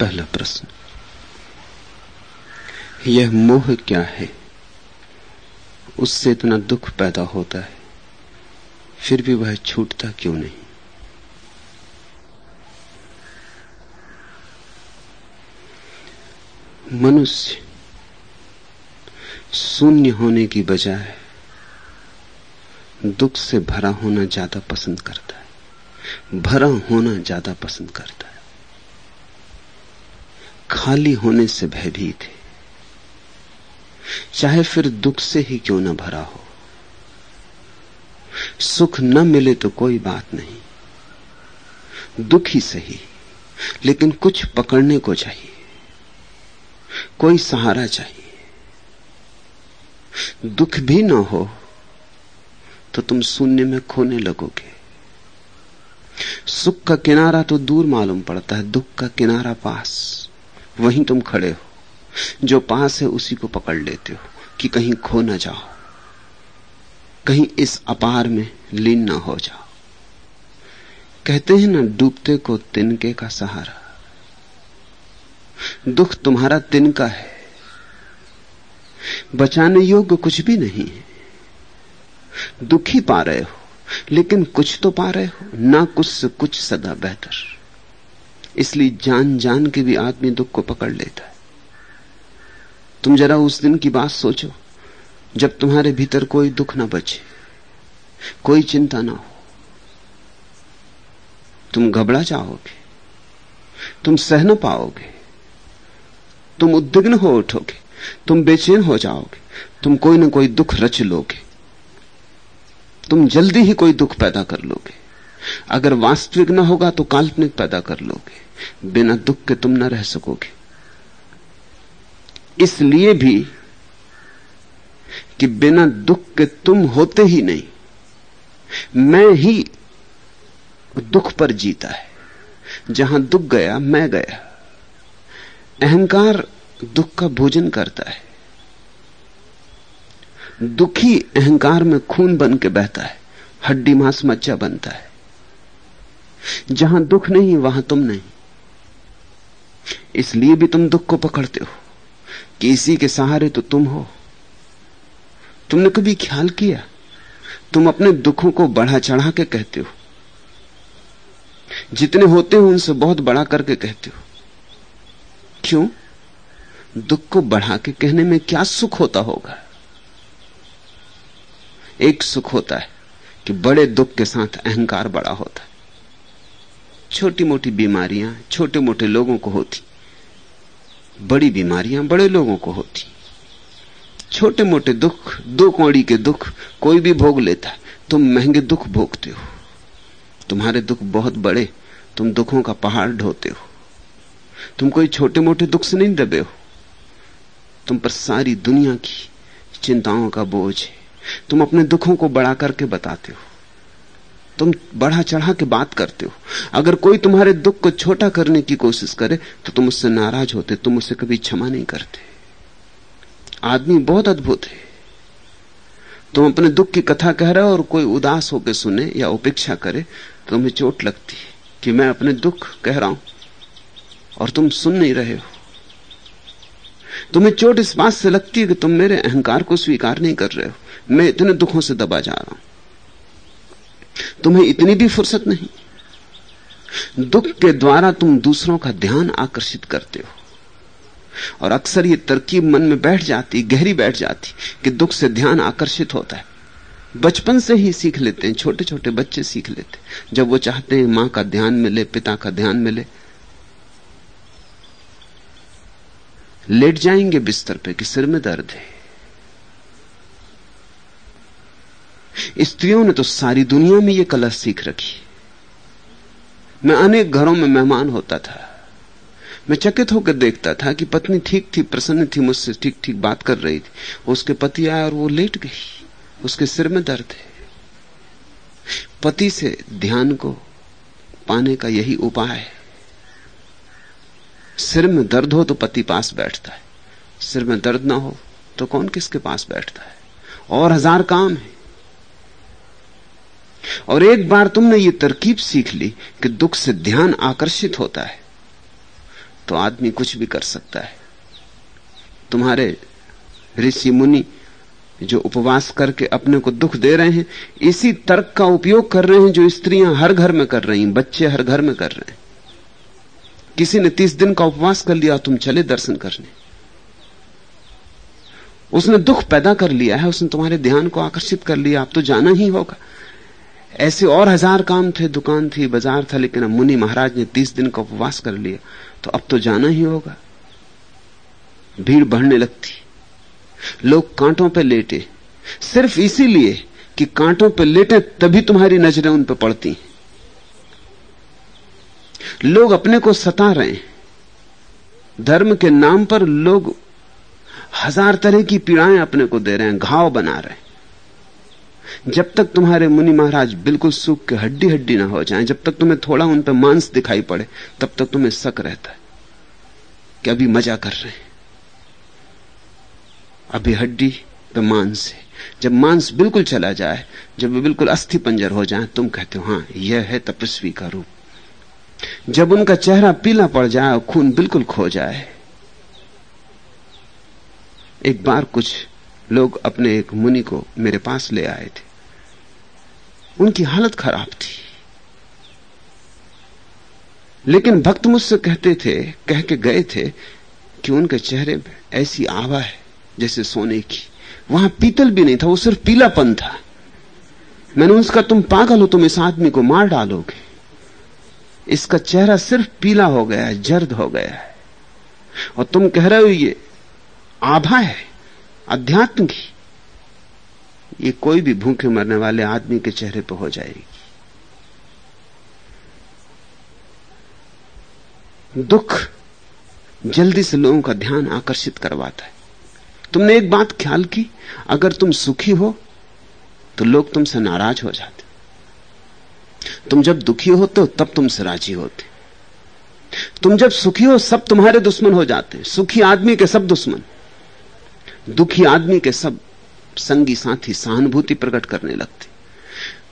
पहला प्रश्न, यह मोह क्या है? उससे इतना दुख पैदा होता है, फिर भी वह छूटता क्यों नहीं? मनुष्य शून्य होने की बजाय दुख से भरा होना ज़्यादा पसंद करता है, भरा होना ज़्यादा पसंद करता है। खाली होने से भयभीत है। चाहे फिर दुख से ही क्यों न भरा हो। सुख न मिले तो कोई बात नहीं। दुख ही सही, लेकिन कुछ पकड़ने को चाहिए। कोई सहारा चाहिए। दुख भी ना हो तो तुम शून्य में खोने लगोगे। सुख का किनारा तो दूर मालूम पड़ता है, दुख का किनारा पास। वहीं तुम खड़े हो। जो पास है उसी को पकड़ लेते हो कि कहीं खो ना जाओ। कहीं इस अपार में लीन ना हो जाओ। कहते हैं ना, डूबते को तिनके का सहारा। दुख तुम्हारा तिनका है। बचाने योग्य कुछ भी नहीं है। दुखी पा रहे हो, लेकिन कुछ तो पा रहे हो, ना कुछ से कुछ सदा बेहतर। इसलिए जान जान के भी आदमी दुख को पकड़ लेता है। तुम जरा उस दिन की बात सोचो, जब तुम्हारे भीतर कोई दुख ना बचे, कोई चिंता ना हो। तुम घबरा जाओगे, तुम सह न पाओगे, तुम उद्विग्न हो उठोगे, तुम बेचैन हो जाओगे, तुम कोई ना कोई दुख रच लोगे, तुम जल्दी ही कोई दुख पैदा कर लोगे। अगर वास्तविक ना होगा तो काल्पनिक पैदा कर लोगे। बिना दुख के तुम न रह सकोगे। इसलिए भी कि बिना दुख के तुम होते ही नहीं, मैं ही दुख पर जीता है। जहाँ दुख गया, मैं गया। अहंकार दुख का भोजन करता है। दुखी अहंकार में खून बन के बहता है, हड्डी मांस मज्जा बनता है। जहाँ दुख नहीं, वहाँ तुम नहीं। इसलिए भी तुम दुख को पकड़ते हो। कि इसी के सहारे तो तुम हो। तुमने कभी ख्याल किया? तुम अपने दुखों को बढ़ा चढ़ा के कहते हो। जितने होते हो उनसे बहुत बड़ा करके कहते हो। क्यों? दुख को बढ़ा के कहने में क्या सुख होता होगा? एक सुख होता है कि बड़े दुख के साथ अहंकार बड़ा होता है। छोटी मोटी बीमारियाँ छोटे मोटे लोगों को होती। बड़ी बीमारियाँ बड़े लोगों को होती। छोटे मोटे दुख, दो कौड़ी के दुख कोई भी भोग लेता, तुम महँगे दुख भोगते हो। तुम्हारे दुख बहुत बड़े, तुम दुखों का पहाड़ ढोते हो। तुम कोई छोटे मोटे दुख से नहीं दबे हो। तुम पर सारी दुनिया की चिंताओं का बोझ है। तुम अपने दुखों को बढ़ा करके बताते हो। तुम बढ़ा चढ़ा के बात करते हो। अगर कोई तुम्हारे दुख को छोटा करने की कोशिश करे तो तुम उससे नाराज़ होते, तुम उसे कभी क्षमा नहीं करते। आदमी बहुत अद्भुत है। तुम अपने दुख की कथा कह रहे हो और कोई उदास होकर सुने या उपेक्षा करे तो तुम्हें चोट लगती है कि मैं अपने दुख कह रहा हूँ और तुम सुन नहीं रहे हो। तुम्हें चोट इस बात से लगती है कि तुम मेरे अहंकार को स्वीकार नहीं कर रहे हो। मैं इतने दुखों से दबा जा रहा हूँ। तुम्हें इतनी भी फुर्सत नहीं। दुख के द्वारा तुम दूसरों का ध्यान आकर्षित करते हो। और अक्सर ये तरकीब मन में बैठ जाती, गहरी बैठ जाती कि दुख से ध्यान आकर्षित होता है। बचपन से ही सीख लेते हैं छोटे छोटे बच्चे सीख लेते हैं। जब वो चाहते हैं माँ का ध्यान मिले, पिता का ध्यान मिले। लेट जाएँगे बिस्तर पे कि सिर में दर्द है। स्त्रियों ने तो सारी दुनिया में यह कला सीख रखी। मैं अनेक घरों में मेहमान होता था। मैं चकित होकर देखता था कि पत्नी ठीक थी, प्रसन्न थी, मुझसे ठीक ठीक बात कर रही थी। उसके पति आया और वो लेट गई। उसके सिर में दर्द है। पति से ध्यान को पाने का यही उपाय है। सिर में दर्द हो तो पति पास बैठता है। सिर में दर्द ना हो तो कौन किसके पास बैठता है? और हज़ार काम है। और एक बार तुमने ये तरकीब सीख ली कि दुख से ध्यान आकर्षित होता है तो आदमी कुछ भी कर सकता है। तुम्हारे ऋषि मुनि जो उपवास करके अपने को दुख दे रहे हैं, इसी तर्क का उपयोग कर रहे हैं जो स्त्रियाँ हर घर में कर रही हैं, बच्चे हर घर में कर रहे हैं। किसी ने तीस दिन का उपवास कर लिया, तुम चले दर्शन करने। उसने दुख पैदा कर लिया है, उसने तुम्हारे ध्यान को आकर्षित कर लिया, आप तो जाना ही होगा। ऐसे और हज़ार काम थे, दुकान थी, बाज़ार था, लेकिन अब मुनि महाराज ने तीस दिन का उपवास कर लिया। तो अब तो जाना ही होगा। भीड़ बढ़ने लगती। लोग कांटों पर लेटे। सिर्फ़ इसीलिए कि कांटों पर लेटे, तभी तुम्हारी नज़रें उन पर पड़ती। लोग अपने को सता रहे हैं। धर्म के नाम पर लोग हज़ार तरह की पीड़ाएँ अपने को दे रहे हैं, घाव बना रहे हैं। जब तक तुम्हारे मुनि महाराज बिल्कुल सूख के हड्डी हड्डी ना हो जाएँ, जब तक तुम्हें थोड़ा उन पर मांस दिखाई पड़े तब तक तुम्हें शक रहता है कि अभी मज़ा कर रहे हैं। अभी हड्डी पे मांस है। जब मांस बिल्कुल चला जाए जब वे बिल्कुल अस्थि पंजर हो जाए तुम कहते हो हाँ यह है तपस्वी का रूप। जब उनका चेहरा पीला पड़ जाए और खून बिल्कुल खो जाए एक बार कुछ लोग अपने एक मुनि को मेरे पास ले आए थे। उनकी हालत खराब थी। लेकिन भक्त मुझसे कहते थे, कह के गए थे कि उनके चेहरे में ऐसी आभा है जैसे सोने की। वहाँ पीतल भी नहीं था, वो सिर्फ़ पीलापन था। मैंने उसका, तुम पागल हो, तुम इस आदमी को मार डालोगे। इसका चेहरा सिर्फ़ पीला हो गया है, जर्द हो गया है। और तुम कह रहे हो, ये आभा है। अध्यात्म की ये कोई भी भूखे मरने वाले आदमी के चेहरे पर हो जाएगी। दुख जल्दी से लोगों का ध्यान आकर्षित करवाता है। तुमने एक बात ख्याल की? अगर तुम सुखी हो तो लोग तुमसे नाराज़ हो जाते। तुम जब दुखी होते हो, तब तुमसे राज़ी होते। तुम जब सुखी हो, सब तुम्हारे दुश्मन हो जाते। सुखी आदमी के सब दुश्मन। दुखी आदमी के सब संगी साथी सहानुभूति प्रकट करने लगते।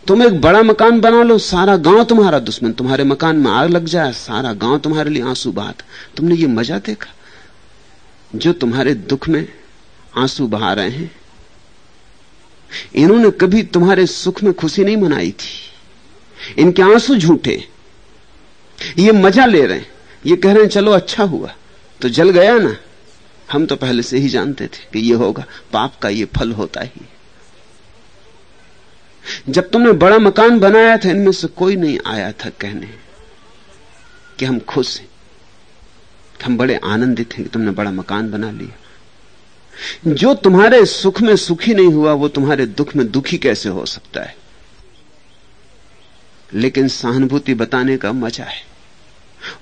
तुम एक बड़ा मकान बना लो, सारा गाँव तुम्हारा दुश्मन, तुम्हारे मकान में आग लग जाए, सारा गाँव तुम्हारे लिए आँसू बात तुमने ये मज़ा देखा? जो तुम्हारे दुख में आँसू बहा रहे हैं, इन्होंने कभी तुम्हारे सुख में खुशी नहीं मनाई थी। इनके आँसू झूठे। ये मज़ा ले रहे हैं। ये कह रहे हैं, चलो अच्छा हुआ। तो जल गया ना? हम तो पहले से ही जानते थे कि यह होगा, पाप का यह फल होता ही जब तुमने बड़ा मकान बनाया था, इनमें से कोई नहीं आया था कहने कि हम खुश हैं हम बड़े आनंदित हैं कि तुमने बड़ा मकान बना लिया। जो तुम्हारे सुख में सुखी नहीं हुआ, वो तुम्हारे दुख में दुखी कैसे हो सकता है? लेकिन सहानुभूति बताने का मज़ा है,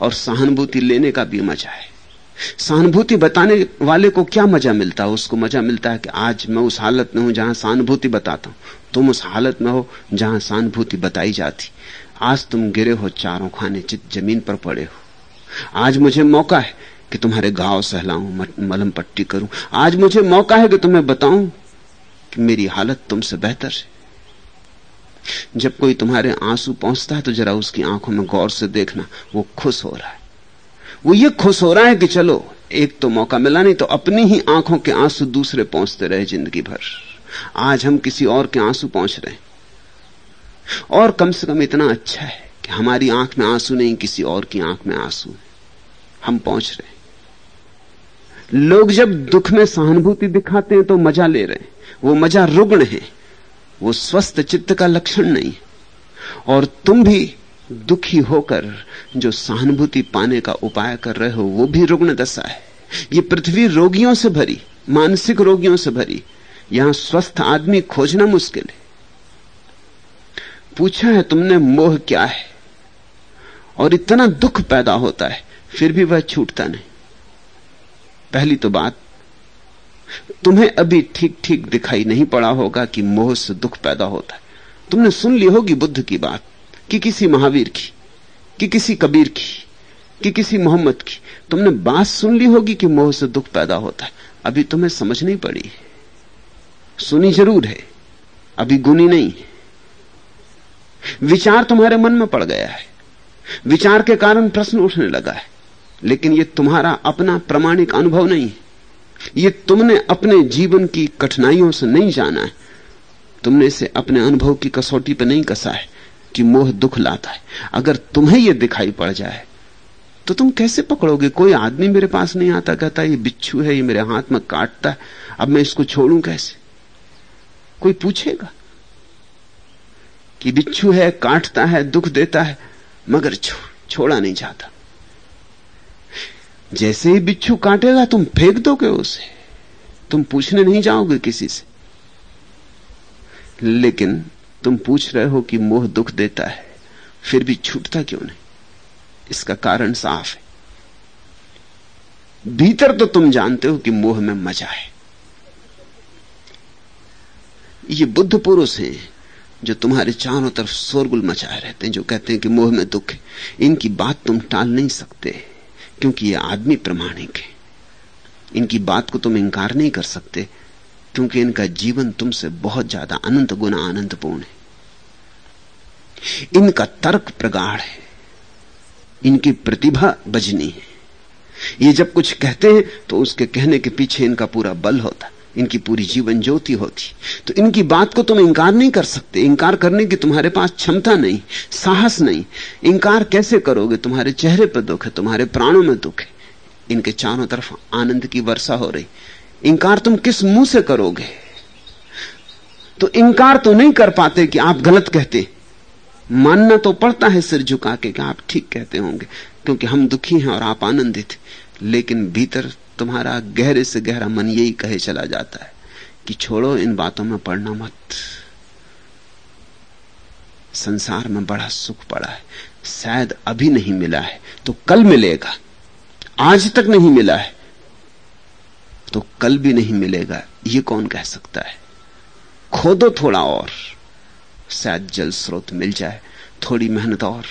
और सहानुभूति लेने का भी मज़ा है। सहानुभूति बताने वाले को क्या मज़ा मिलता है? उसको मज़ा मिलता है कि आज मैं उस हालत में हूँ जहाँ सहानुभूति बताता हूँ। तुम उस हालत में हो जहाँ सहानुभूति बताई जाती। आज तुम गिरे हो चारों खाने, चित ज़मीन पर पड़े हो। आज मुझे मौका है कि तुम्हारे गाँव सहलाऊं मलम पट्टी करूँ। आज मुझे मौका है कि तुम्हें बताऊँ कि मेरी हालत तुमसे बेहतर है। जब कोई तुम्हारे आँसू पहुँचता है तो जरा उसकी आँखों में गौर से देखना, वो खुश हो रहा है। वो ये खुश हो रहा है कि चलो, एक तो मौका मिला नहीं तो अपनी ही आँखों के आँसू दूसरे पहुँचते रहे ज़िंदगी भर। आज हम किसी और के आँसू पहुँच रहे और कम से कम इतना अच्छा है कि हमारी आँख में आँसू नहीं, किसी और की आँख में आँसू हम पहुँच रहे लोग जब दुख में सहानुभूति दिखाते हैं तो मज़ा ले रहे हैं। वो मज़ा रुग्ण है। वो स्वस्थ चित्त का लक्षण नहीं। और तुम भी दुखी होकर जो सहानुभूति पाने का उपाय कर रहे हो, वो भी रुग्ण दशा है। ये पृथ्वी रोगियों से भरी, मानसिक रोगियों से भरी। यहाँ स्वस्थ आदमी खोजना मुश्किल है। पूछा है तुमने मोह क्या है? और इतना दुख पैदा होता है, फिर भी वह छूटता नहीं। पहली तो बात, तुम्हें अभी ठीक ठीक दिखाई नहीं पड़ा होगा कि मोह से दुख पैदा होता है। तुमने सुन ली होगी बुद्ध की बात। कि किसी महावीर की, कि किसी कबीर की, कि किसी मोहम्मद की। तुमने बात सुन ली होगी कि मोह से दुख पैदा होता है। अभी तुम्हें समझ नहीं पड़ी सुनी ज़रूर है। अभी गुनी नहीं विचार तुम्हारे मन में पड़ गया है। विचार के कारण प्रश्न उठने लगा है। लेकिन यह तुम्हारा अपना प्रमाणिक अनुभव नहीं है। यह तुमने अपने जीवन की कठिनाइयों से नहीं जाना है। तुमने इसे अपने अनुभव की कसौटी पर नहीं कसा है। कि मोह दुख लाता है। अगर तुम्हें यह दिखाई पड़ जाए तो तुम कैसे पकड़ोगे? कोई आदमी मेरे पास नहीं आता कहता ये बिच्छू है ये मेरे हाथ में काटता है अब मैं इसको छोड़ू कैसे? कोई पूछेगा कि बिच्छू है काटता है दुख देता है मगर छो, छोड़ा नहीं जाता। जैसे ही बिच्छू काटेगा तुम फेंक दोगे उसे। तुम पूछने नहीं जाओगे किसी से। लेकिन तुम पूछ रहे हो कि मोह दुख देता है, फिर भी छूटता क्यों नहीं? इसका कारण साफ़ है। भीतर तो तुम जानते हो कि मोह में मज़ा है। ये बुद्ध पुरुष हैं जो तुम्हारे चारों तरफ़ शोरगुल मचाए रहते हैं, जो कहते हैं कि मोह में दुख है। इनकी बात तुम टाल नहीं सकते, क्योंकि ये आदमी प्रमाणिक है। इनकी बात को तुम इंकार नहीं कर सकते, क्योंकि इनका जीवन तुमसे बहुत ज़्यादा अनंत गुना आनंदपूर्ण है। इनका तर्क प्रगाढ़ है। इनकी प्रतिभा बजनी है। ये जब कुछ कहते हैं तो उसके कहने के पीछे इनका पूरा बल होता, इनकी पूरी जीवन ज्योति होती। तो इनकी बात को तुम इंकार नहीं कर सकते। इंकार करने की तुम्हारे पास क्षमता नहीं, साहस नहीं। इंकार कैसे करोगे? तुम्हारे चेहरे पर दुख है, तुम्हारे प्राणों में दुख है। इनके चारों तरफ़ आनंद की वर्षा हो रही। इंकार तुम किस मुँह से करोगे? तो इंकार तो नहीं कर पाते कि आप गलत कहते। मानना तो पड़ता है सिर झुका के कि आप ठीक कहते होंगे, क्योंकि हम दुखी हैं और आप आनंदित लेकिन भीतर तुम्हारा गहरे से गहरा मन यही कहे चला जाता है कि छोड़ो, इन बातों में पड़ना मत। संसार में बड़ा सुख पड़ा है। शायद अभी नहीं मिला है तो कल मिलेगा। आज तक नहीं मिला है तो कल भी नहीं मिलेगा। ये कौन कह सकता है? खोदो थोड़ा और। शायद जल स्रोत मिल जाए। थोड़ी मेहनत और।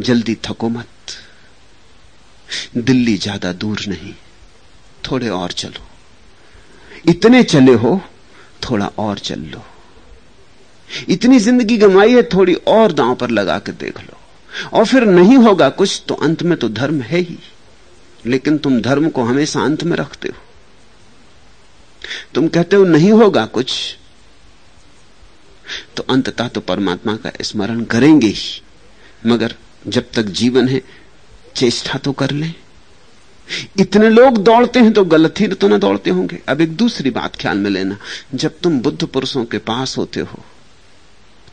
जल्दी थको मत। दिल्ली ज़्यादा दूर नहीं। थोड़े और चलो। इतने चले हो, थोड़ा और चल लो। इतनी ज़िंदगी गंवाई है, थोड़ी और दांव पर लगा के देख लो। और फिर नहीं होगा कुछ तो अंत में तो धर्म है ही। लेकिन तुम धर्म को हमेशा अंत में रखते हो। तुम कहते हो नहीं होगा कुछ तो अंततः तो परमात्मा का स्मरण करेंगे ही। मगर जब तक जीवन है, चेष्टा तो कर लें। इतने लोग दौड़ते हैं तो गलत ही तो ना दौड़ते होंगे। अब एक दूसरी बात ख्याल में लेना, जब तुम बुद्ध पुरुषों के पास होते हो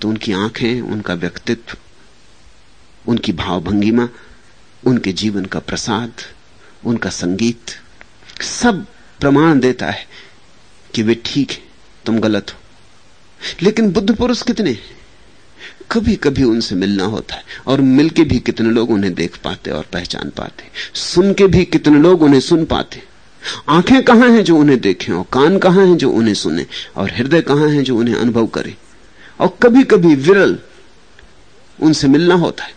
तो उनकी आँखें, उनका व्यक्तित्व, उनकी भावभंगिमा उनके जीवन का प्रसाद, उनका संगीत, सब प्रमाण देता है कि वे ठीक है, तुम गलत हो। लेकिन बुद्ध पुरुष कितने कभी कभी उनसे मिलना होता है और मिलके भी कितने लोग उन्हें देख पाते और पहचान पाते। सुन के भी कितने लोग उन्हें सुन पाते। आँखें कहाँ हैं जो उन्हें देखें और कान कहाँ हैं जो उन्हें सुने और हृदय कहाँ है जो उन्हें अनुभव करे। और कभी कभी विरल उनसे मिलना होता है।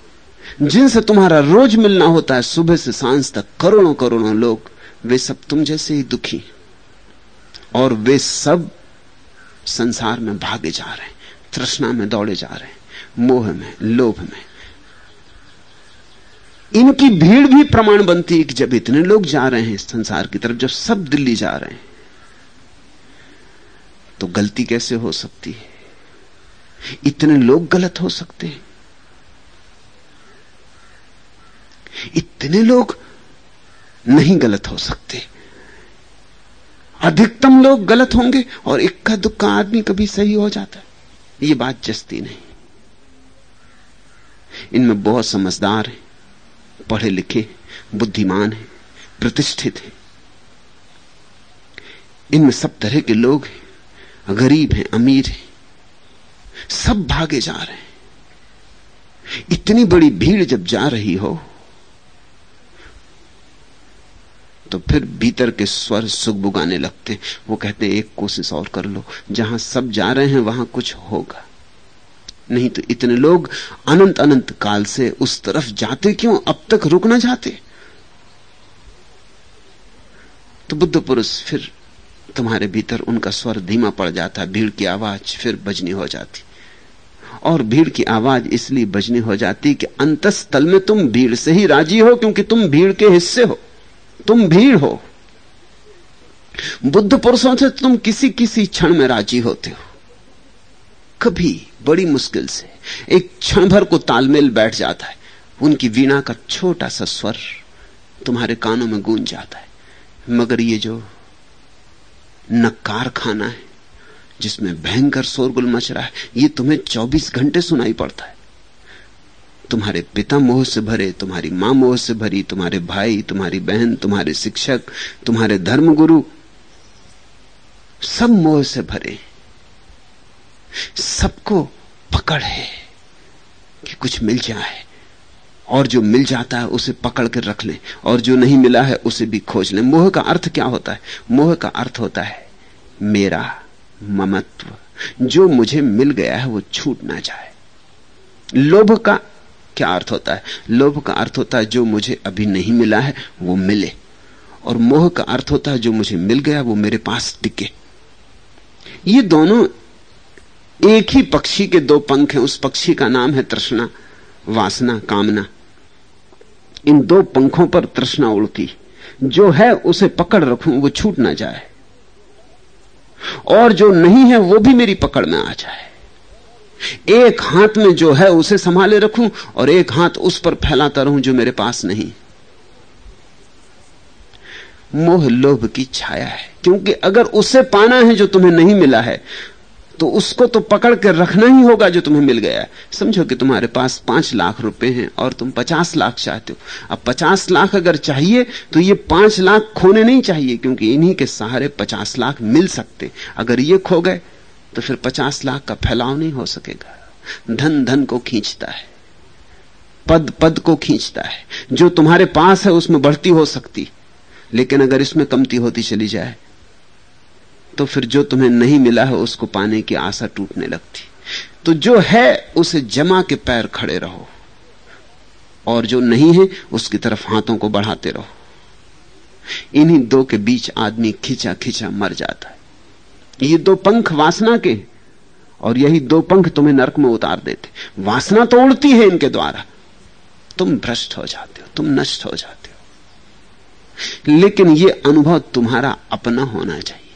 जिनसे तुम्हारा रोज मिलना होता है, सुबह से साँझ तक करोड़ों करोड़ों लोग, वे सब तुम जैसे ही दुखी और वे सब संसार में भागे जा रहे हैं, तृष्णा में दौड़े जा रहे हैं, मोह में, लोभ में। इनकी भीड़ भी प्रमाण बनती है कि जब इतने लोग जा रहे हैं संसार की तरफ़, जब सब दिल्ली जा रहे हैं तो गलती कैसे हो सकती है? इतने लोग गलत हो सकते हैं। इतने लोग नहीं गलत हो सकते। अधिकतम लोग गलत होंगे और इक्का दुक्का आदमी कभी सही हो जाता है। ये बात जस्ती नहीं। इनमें बहुत समझदार हैं, पढ़े लिखे बुद्धिमान हैं, प्रतिष्ठित हैं। इनमें सब तरह के लोग हैं, गरीब हैं, अमीर हैं, सब भागे जा रहे हैं। इतनी बड़ी भीड़ जब जा रही हो तो फिर भीतर के स्वर सुख बुगाने लगते वो कहते एक कोशिश और कर लो। जहाँ सब जा रहे हैं, वहाँ कुछ होगा। नहीं तो इतने लोग अनंत अनंत काल से उस तरफ़ जाते क्यों? अब तक रुक ना जाते। तो बुद्ध पुरुष फिर तुम्हारे भीतर उनका स्वर धीमा पड़ जाता, भीड़ की आवाज़ फिर बजनी हो जाती। और भीड़ की आवाज़ इसलिए बजनी हो जाती कि अंतस्थल में तुम भीड़ से ही राज़ी हो, क्योंकि तुम भीड़ के हिस्से हो। तुम भीड़ हो। बुद्ध पुरुषों से तुम किसी किसी क्षण में राज़ी होते हो। कभी बड़ी मुश्किल से एक क्षण भर को तालमेल बैठ जाता है। उनकी वीणा का छोटा सा स्वर तुम्हारे कानों में गूंज जाता है। मगर ये जो नकार खाना है, जिसमें भयंकर शोरगुल मच रहा है, ये तुम्हें 24 घंटे सुनाई पड़ता है। तुम्हारे पिता मोह से भरे, तुम्हारी माँ मोह से भरी, तुम्हारे भाई, तुम्हारी बहन, तुम्हारे शिक्षक, तुम्हारे धर्मगुरु, सब मोह से भरे। सबको पकड़ है कि कुछ मिल जाए, और जो मिल जाता है उसे पकड़ कर रख लें, और जो नहीं मिला है उसे भी खोज लें। मोह का अर्थ क्या होता है? मोह का अर्थ होता है, मेरा ममत्व। जो मुझे मिल गया है वो छूट ना जाए। लोभ का क्या अर्थ होता है? लोभ का अर्थ होता है जो मुझे अभी नहीं मिला है, वो मिले। और मोह का अर्थ होता है जो मुझे मिल गया, वो मेरे पास टिके। ये दोनों एक ही पक्षी के दो पंख हैं। उस पक्षी का नाम है तृष्णा, वासना, कामना। इन दो पंखों पर तृष्णा उड़ती। जो है, उसे पकड़ रखूँ, वो छूट ना जाए। और जो नहीं है, वो भी मेरी पकड़ में आ जाए। एक हाथ में जो है उसे संभाले रखूँ और एक हाथ उस पर फैलाता रहूँ जो मेरे पास नहीं। मोह लोभ की छाया है, क्योंकि अगर उसे पाना है जो तुम्हें नहीं मिला है तो उसको तो पकड़ कर रखना ही होगा जो तुम्हें मिल गया है। समझो कि तुम्हारे पास पाँच लाख रुपए हैं और तुम पचास लाख चाहते हो। अब पचास लाख अगर चाहिए तो ये पाँच लाख खोने नहीं चाहिए, क्योंकि इन्हीं के सहारे पचास लाख मिल सकते। अगर ये खो गए तो फिर पचास लाख का फैलाव नहीं हो सकेगा। धन धन को खींचता है। पद पद को खींचता है। जो तुम्हारे पास है, उसमें बढ़ती हो सकती। लेकिन अगर इसमें कमती होती चली जाए तो फिर जो तुम्हें नहीं मिला है, उसको पाने की आशा टूटने लगती। तो जो है, उसे जमा के पैर खड़े रहो। और जो नहीं है, उसकी तरफ़ हाथों को बढ़ाते रहो। इन्हीं दो के बीच आदमी खिंचा खिंचा मर जाता है। ये दो पंख वासना के, और यही दो पंख तुम्हें नरक में उतार देते। वासना तो उड़ती है इनके द्वारा। तुम भ्रष्ट हो जाते हो, तुम नष्ट हो जाते हो। लेकिन यह अनुभव तुम्हारा अपना होना चाहिए।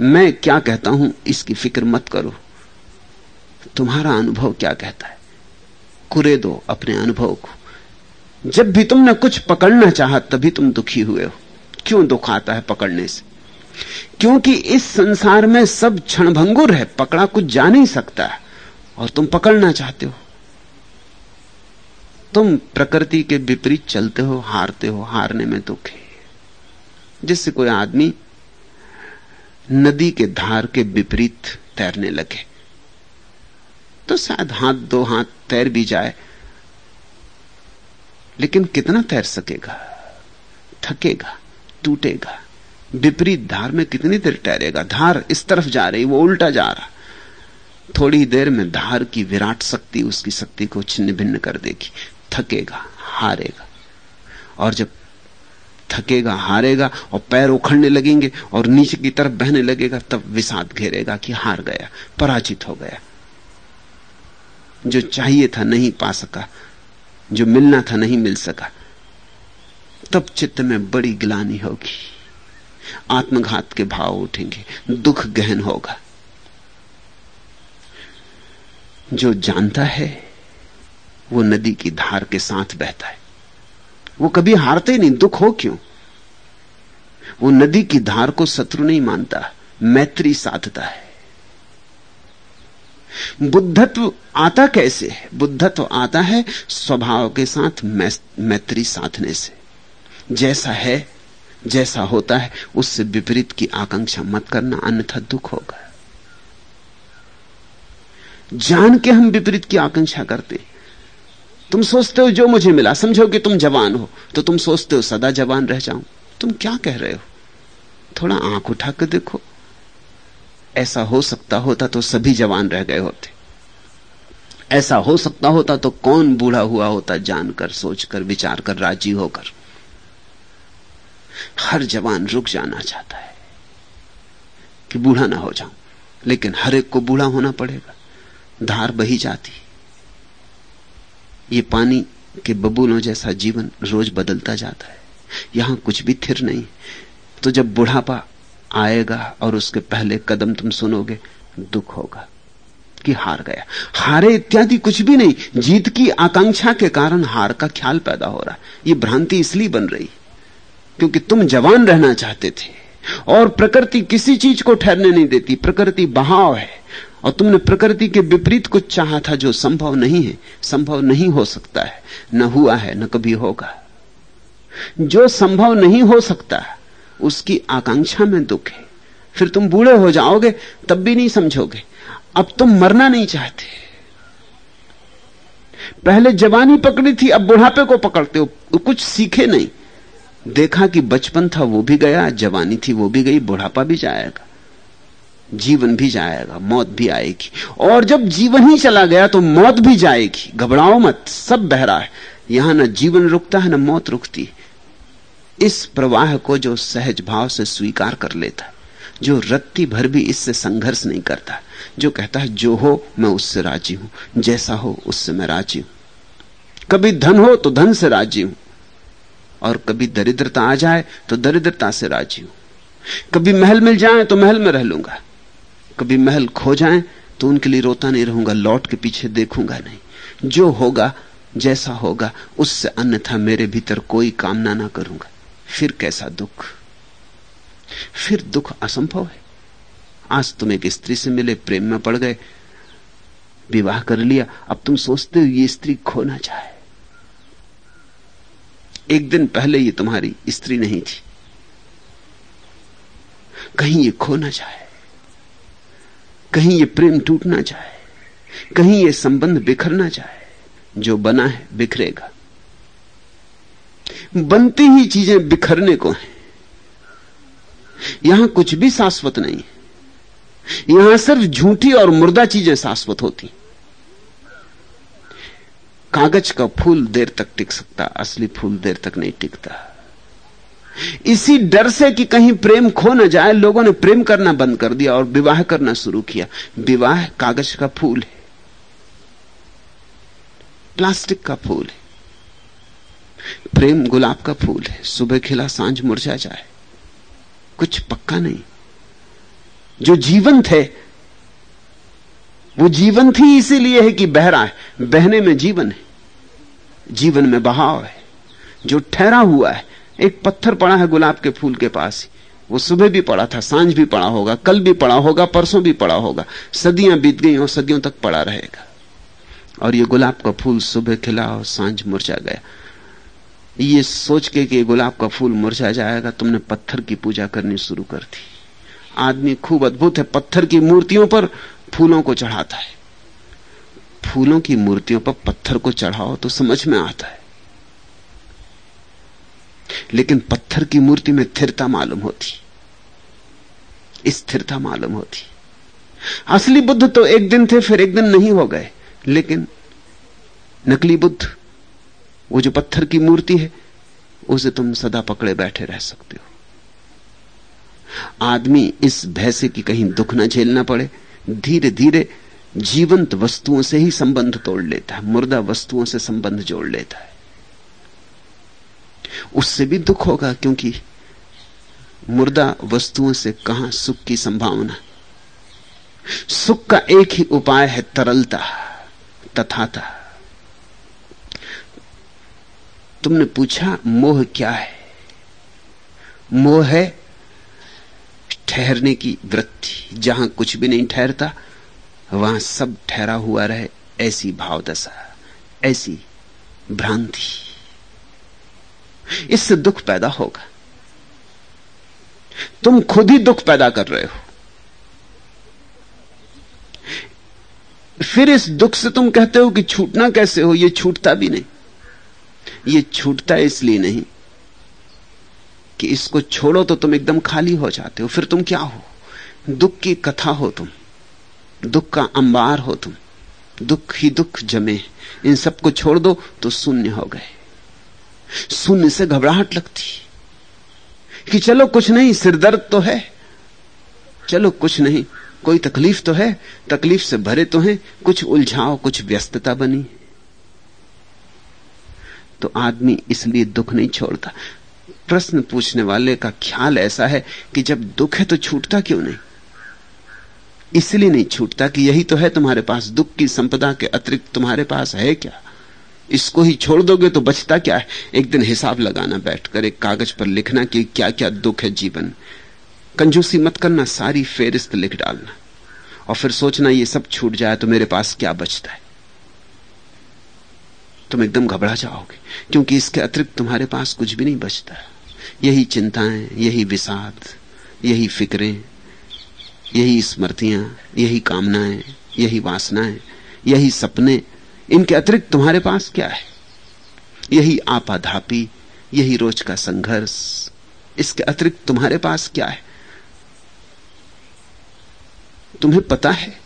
मैं क्या कहता हूँ, इसकी फ़िक्र मत करो। तुम्हारा अनुभव क्या कहता है? कुरे दो अपने अनुभव को। जब भी तुमने कुछ पकड़ना चाहा, तभी तुम दुखी हुए हो। क्यों दुख आता है पकड़ने से? क्योंकि इस संसार में सब क्षणभंगुर है, पकड़ा कुछ जा नहीं सकता। और तुम पकड़ना चाहते हो। तुम प्रकृति के विपरीत चलते हो, हारते हो, हारने में दुख। है जिससे कोई आदमी नदी के धार के विपरीत तैरने लगे। तो शायद हाथ, दो हाथ तैर भी जाए, लेकिन कितना तैर सकेगा? थकेगा, टूटेगा। विपरीत धार में कितनी देर तैरेगा धार इस तरफ़ जा रही, वो उल्टा जा रहा। थोड़ी देर में धार की विराट शक्ति उसकी शक्ति को छिन्न भिन्न कर देगी। थकेगा, हारेगा। और जब थकेगा, हारेगा और पैर उखड़ने लगेंगे और नीचे की तरफ़ बहने लगेगा, तब विषाद घेरेगा कि हार गया, पराजित हो गया। जो चाहिए था नहीं पा सका, जो मिलना था नहीं मिल सका, तब चित्त में बड़ी गिलानी होगी। आत्मघात के भाव उठेंगे, दुख गहन होगा। जो जानता है, वो नदी की धार के साथ बहता है। वो कभी हारते नहीं, दुख हो क्यों? वो नदी की धार को शत्रु नहीं मानता, मैत्री साधता है। बुद्धत्व आता कैसे है? बुद्धत्व आता है स्वभाव के साथ मैत्री साधने से। जैसा है जैसा होता है, उससे विपरीत की आकांक्षा मत करना, अन्यथा दुख होगा। जान के हम विपरीत की आकांक्षा करते हैं। तुम सोचते हो जो मुझे मिला, समझो कि तुम जवान हो तो तुम सोचते हो सदा जवान रह जाऊँ। तुम क्या कह रहे हो? थोड़ा आँख उठा कर देखो। ऐसा हो सकता होता तो सभी जवान रह गए होते। ऐसा हो सकता होता तो कौन बूढ़ा हुआ होता, जानकर, सोचकर विचार कर राज़ी होकर। हर जवान रुक जाना चाहता है कि बूढ़ा ना हो जाऊँ। लेकिन हर एक को बूढ़ा होना पड़ेगा। धार बही जाती। ये पानी के बबूलों जैसा जीवन रोज बदलता जाता है। यहाँ कुछ भी थिर नहीं। तो जब बुढ़ापा आएगा और उसके पहले कदम तुम सुनोगे, दुख होगा कि हार गया। हारे इत्यादि कुछ भी नहीं। जीत की आकांक्षा के कारण हार का ख्याल पैदा हो रहा है। ये भ्रांति इसलिए बन रही क्योंकि तुम जवान रहना चाहते थे। और प्रकृति किसी चीज़ को ठहरने नहीं देती। प्रकृति बहाव है। और तुमने प्रकृति के विपरीत कुछ चाहा था जो संभव नहीं है। संभव नहीं हो सकता है। न हुआ है, न कभी होगा। जो संभव नहीं हो सकता, उसकी आकांक्षा में दुख है। फिर तुम बूढ़े हो जाओगे, तब भी नहीं समझोगे। अब तुम मरना नहीं चाहते। पहले जवानी पकड़ी थी, अब बुढ़ापे को पकड़ते हो। कुछ सीखे नहीं। देखा कि बचपन था, वो भी गया, जवानी थी, वो भी गई, बुढ़ापा भी जाएगा, जीवन भी जाएगा, मौत भी आएगी। और जब जीवन ही चला गया तो मौत भी जाएगी। घबराओ मत, सब बहरा है। यहाँ ना जीवन रुकता है, ना मौत रुकती। इस प्रवाह को जो सहज भाव से स्वीकार कर लेता, जो रत्ती भर भी इससे संघर्ष नहीं करता, जो कहता है, जो हो, मैं उससे राज़ी हूँ, जैसा हो, उससे मैं राज़ी हूँ। कभी धन हो तो धन से राज़ी हूँ। और कभी दरिद्रता आ जाए तो दरिद्रता से राज़ी हूँ। कभी महल मिल जाए तो महल में रह लूँगा। कभी महल खो जाए तो उनके लिए रोता नहीं रहूँगा, लौट के पीछे देखूँगा नहीं। जो होगा, जैसा होगा, उससे अन्यथा मेरे भीतर कोई कामना ना करूँगा। फिर कैसा दुख? फिर दुख असंभव है। आज तुम एक स्त्री से मिले, प्रेम में पड़ गए, विवाह कर लिया। अब तुम सोचते हो ये स्त्री खो ना चाहे एक दिन पहले ये तुम्हारी स्त्री नहीं थी। कहीं ये खो ना जाए, कहीं ये प्रेम टूट ना जाए, कहीं ये संबंध बिखर ना जाए, जो बना है बिखरेगा। बनती ही चीज़ें बिखरने को हैं। यहाँ कुछ भी शाश्वत नहीं है। यहाँ सिर्फ़ झूठी और मुर्दा चीज़ें शाश्वत होती कागज़ का फूल देर तक टिक सकता, असली फूल देर तक नहीं टिकता। इसी डर से कि कहीं प्रेम खो न जाए, लोगों ने प्रेम करना बंद कर दिया और विवाह करना शुरू किया। विवाह कागज़ का फूल है। प्लास्टिक का फूल है। प्रेम गुलाब का फूल है। सुबह खिला, साँझ मुरझा जाए। कुछ पक्का नहीं। जो जीवंत है वो जीवन थी इसीलिए है कि बह रहा है। बहने में जीवन है। जीवन में बहाव है। जो ठहरा हुआ है, एक पत्थर पड़ा है गुलाब के फूल के पास ही। वो सुबह भी पड़ा था, साँझ भी पड़ा होगा, कल भी पड़ा होगा, परसों भी पड़ा होगा। सदियाँ बीत गई और सदियों तक पड़ा रहेगा। और ये गुलाब का फूल सुबह खिला और साँझ मुरझा गया। ये सोच के कि गुलाब का फूल मुरझा जाएगा, तुमने पत्थर की पूजा करनी शुरू कर दी। आदमी खूब अद्भुत है, पत्थर की मूर्तियों पर फूलों को चढ़ाता है। फूलों की मूर्तियों पर पत्थर को चढ़ाओ तो समझ में आता है। लेकिन पत्थर की मूर्ति में स्थिरता मालूम होती। स्थिरता मालूम होती। असली बुद्ध तो एक दिन थे, फिर एक दिन नहीं हो गए। लेकिन नकली बुद्ध, वो जो पत्थर की मूर्ति है, उसे तुम सदा पकड़े बैठे रह सकते हो। आदमी इस भय से कि कहीं दुख ना झेलना पड़े। धीरे धीरे जीवंत वस्तुओं से ही संबंध तोड़ लेता है, मुर्दा वस्तुओं से संबंध जोड़ लेता है। उससे भी दुख होगा क्योंकि मुर्दा वस्तुओं से कहाँ सुख की संभावना। सुख का एक ही उपाय है तरलता, तथाता। तुमने पूछा, मोह क्या है? मोह है ठहरने की वृत्ति, जहाँ कुछ भी नहीं ठहरता, वहाँ सब ठहरा हुआ रहे ऐसी भावदशा, ऐसी भ्रांति। इससे दुख पैदा होगा। तुम खुद ही दुख पैदा कर रहे हो। फिर इस दुख से तुम कहते हो कि छूटना कैसे हो? यह छूटता भी नहीं। यह छूटता इसलिए नहीं कि इसको छोड़ो तो तुम एकदम खाली हो जाते हो। फिर तुम क्या हो? दुख की कथा हो तुम। दुख का अंबार हो तुम। दुख ही दुख जमे। इन सबको छोड़ दो तो शून्य हो गए। शून्य से घबराहट लगती। कि चलो कुछ नहीं, सिरदर्द तो है। चलो कुछ नहीं, कोई तकलीफ़ तो है। तकलीफ़ से भरे तो हैं, कुछ उलझाओ, कुछ व्यस्तता बनी। तो आदमी इसलिए दुख नहीं छोड़ता। प्रश्न पूछने वाले का ख्याल ऐसा है कि जब दुख है तो छूटता क्यों नहीं? इसलिए नहीं छूटता कि यही तो है तुम्हारे पास, दुख की संपदा के अतिरिक्त तुम्हारे पास है क्या? इसको ही छोड़ दोगे तो बचता क्या है? एक दिन हिसाब लगाना, बैठकर एक कागज़ पर लिखना कि क्या क्या दुख है जीवन। कंजूसी मत करना, सारी फेरिस्त लिख डालना। और फिर सोचना, ये सब छूट जाए तो मेरे पास क्या बचता है? तुम एकदम घबरा जाओगे, क्योंकि इसके अतिरिक्त तुम्हारे पास कुछ भी नहीं बचता। यही चिंताएँ, यही विषाद, यही फिक्रें, यही स्मृतियाँ, यही कामनाएँ, यही वासनाएँ, यही सपने, इनके अतिरिक्त तुम्हारे पास क्या है? यही आपाधापी, यही रोज का संघर्ष, इसके अतिरिक्त तुम्हारे पास क्या है? तुम्हें पता है,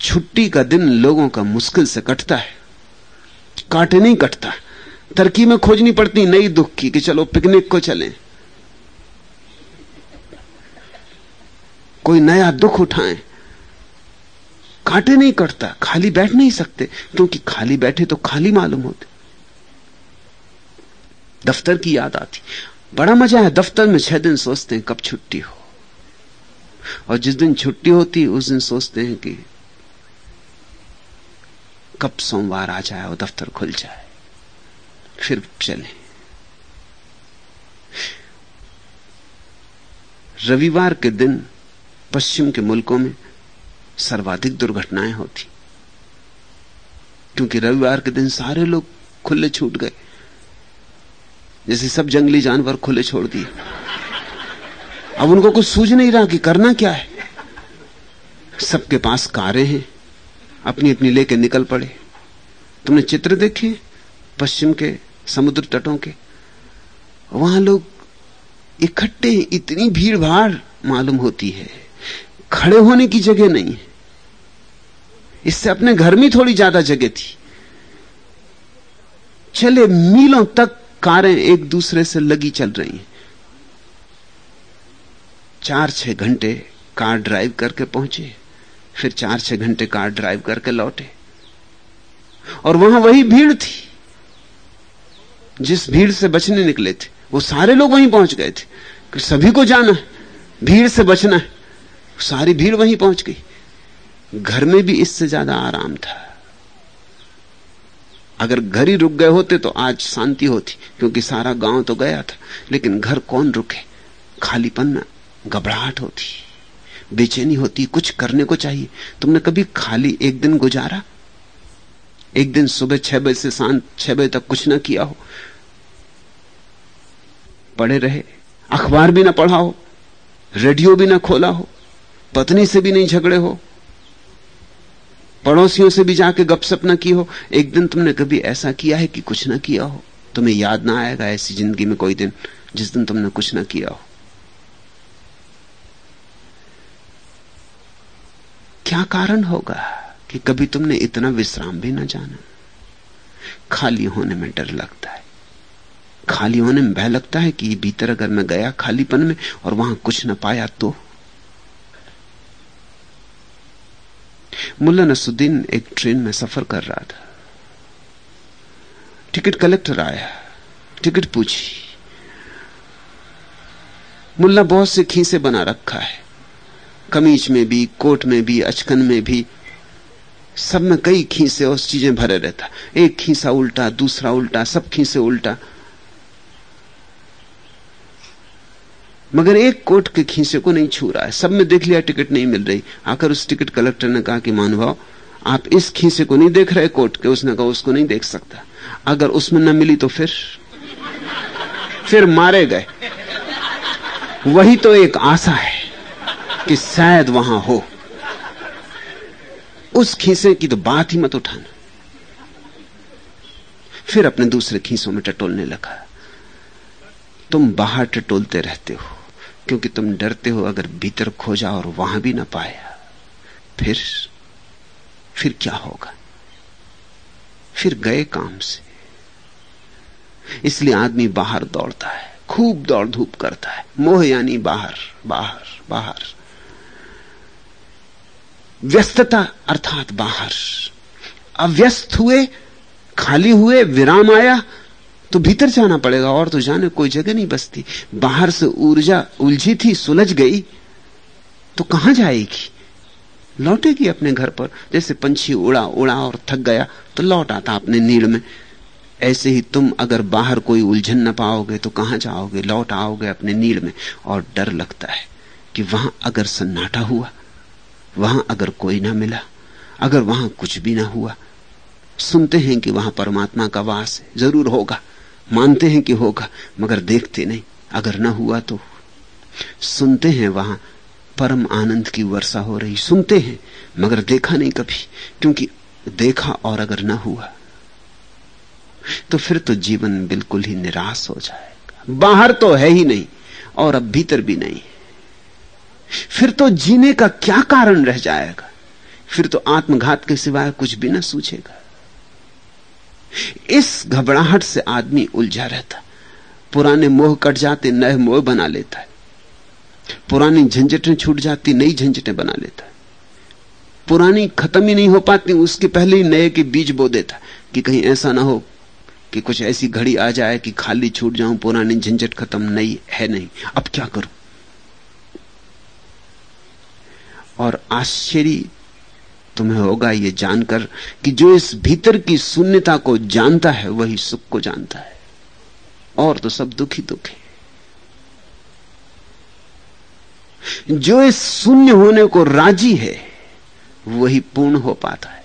छुट्टी का दिन लोगों का मुश्किल से कटता है काटे नहीं कटता तरकी में खोजनी पड़ती नई दुख की कि चलो पिकनिक को चलें। कोई नया दुख उठाएँ। काटे नहीं कटता खाली बैठ नहीं सकते, क्योंकि खाली बैठे तो खाली मालूम होते। दफ्तर की याद आती। बड़ा मज़ा है, दफ्तर में छह दिन सोचते हैं कब छुट्टी हो। और जिस दिन छुट्टी होती, उस दिन सोचते हैं कि कब सोमवार आ जाए और दफ्तर खुल जाए। फिर चले। रविवार के दिन पश्चिम के मुल्कों में सर्वाधिक दुर्घटनाएँ होती। क्योंकि रविवार के दिन सारे लोग खुले छूट गए। जैसे सब जंगली जानवर खुले छोड़ दिए। अब उनको कुछ सूझ नहीं रहा कि करना क्या है। सबके पास कारें हैं अपनी अपनी लेके निकल पड़े। तुमने चित्र देखे? पश्चिम के समुद्र तटों के। वहाँ लोग इकट्ठे, इतनी भीड़ भाड़ मालूम होती है। खड़े होने की जगह नहीं है। इससे अपने घर में थोड़ी ज़्यादा जगह थी। चले, मीलों तक कारें एक दूसरे से लगी चल रही हैं। चार छह घंटे कार ड्राइव करके पहुँचे। फिर चार छह घंटे कार ड्राइव करके लौटे। और वहाँ वही भीड़ थी। जिस भीड़ से बचने निकले थे, वो सारे लोग वहीं पहुँच गए थे। कि सभी को जाना, भीड़ से बचना है सारी भीड़ वहीं पहुँच गई। घर में भी इससे ज़्यादा आराम था। अगर घर ही रुक गए होते तो आज शांति होती, क्योंकि सारा गाँव तो गया था। लेकिन घर कौन रुके? खालीपन में घबराहट होती। बेचैनी होती, कुछ करने को चाहिए। तुमने कभी खाली एक दिन गुजारा? एक दिन सुबह छह बजे से शाम छह बजे तक कुछ ना किया हो। पढ़े रहे, अखबार भी ना पढ़ा हो, रेडियो भी ना खोला हो, पत्नी से भी नहीं झगड़े हो, पड़ोसियों से भी जाके गपशप ना की हो। एक दिन तुमने कभी ऐसा किया है कि कुछ ना किया हो? तुम्हें याद ना आएगा ऐसी ज़िंदगी में कोई दिन जिस दिन तुमने कुछ ना किया हो। क्या कारण होगा? कि कभी तुमने इतना विश्राम भी ना जाना। खाली होने में डर लगता है। खाली होने में भय लगता है कि भीतर अगर मैं गया खालीपन में और वहाँ कुछ ना पाया तो। मुल्ला नसुद्दीन एक ट्रेन में सफ़र कर रहा था। टिकट कलेक्टर आया। टिकट पूछी। मुल्ला बहुत से खीसे बना रखा है। कमीज में भी, कोट में भी, अचकन में भी सब में कई खीसे और चीज़ें भरे रहता। एक खीसा उल्टा, दूसरा उल्टा, सब खीसे उल्टा। मगर एक कोट के खीसे को नहीं छू रहा है। सब में देख लिया, टिकट नहीं मिल रही। आकर उस टिकट कलेक्टर ने कहा कि मानुभाव आप इस खीसे को नहीं देख रहे कोट के। उसने कहा, उसको नहीं देख सकता। अगर उसमें न मिली तो फिर फिर मारे गए। वही तो एक आशा है कि शायद वहाँ हो। उस खीसे की तो बात ही मत उठाना। फिर अपने दूसरे खीसों में टटोलने लगा। तुम बाहर टटोलते रहते हो, क्योंकि तुम डरते हो अगर भीतर खोजा और वहाँ भी ना पाया। फिर फिर क्या होगा? फिर गए काम से। इसलिए आदमी बाहर दौड़ता है, खूब दौड़ धूप करता है। मोह यानी बाहर बाहर बाहर। व्यस्तता अर्थात बाहर। अव्यस्त हुए, खाली हुए, विराम आया तो भीतर जाना पड़ेगा, और तो जाने कोई जगह नहीं बसती। बाहर से ऊर्जा उलझी थी, सुलझ गई तो कहाँ जाएगी? लौटेगी अपने घर पर। जैसे पंछी उड़ा उड़ा और थक गया तो लौट आता अपने नीड़ में। ऐसे ही तुम अगर बाहर कोई उलझन न पाओगे तो कहाँ जाओगे? लौट आओगे अपने नीड़ में, और डर लगता है कि वहाँ अगर सन्नाटा हुआ वहाँ अगर कोई ना मिला, अगर वहाँ कुछ भी ना हुआ, सुनते हैं कि वहाँ परमात्मा का वास है ज़रूर होगा, मानते हैं कि होगा, मगर देखते नहीं। अगर ना हुआ तो सुनते हैं वहाँ परम आनंद की वर्षा हो रही, सुनते हैं, मगर देखा नहीं कभी, क्योंकि देखा और अगर ना हुआ तो फिर तो जीवन बिल्कुल ही निराश हो जाएगा। बाहर तो है ही नहीं, और अब भीतर भी नहीं फिर तो जीने का क्या कारण रह जाएगा? फिर तो आत्मघात के सिवाय कुछ भी ना सूझेगा। इस घबराहट से आदमी उलझा रहता। पुराने मोह कट जाते, नए मोह बना लेता है। पुरानी झंझटें छूट जाती, नई झंझटें बना लेता है। पुरानी खत्म ही नहीं हो पाती, उसके पहले ही नए के बीज बो देता कि कहीं ऐसा ना हो कि कुछ ऐसी घड़ी आ जाए कि खाली छूट जाऊँ, पुरानी झंझट खत्म नहीं, है नहीं। अब क्या करूँ? और आश्चर्य तुम्हें होगा ये जानकर कि जो इस भीतर की शून्यता को जानता है, वही सुख को जानता है। और तो सब दुख दुख है। जो इस शून्य होने को राज़ी है, वही पूर्ण हो पाता है।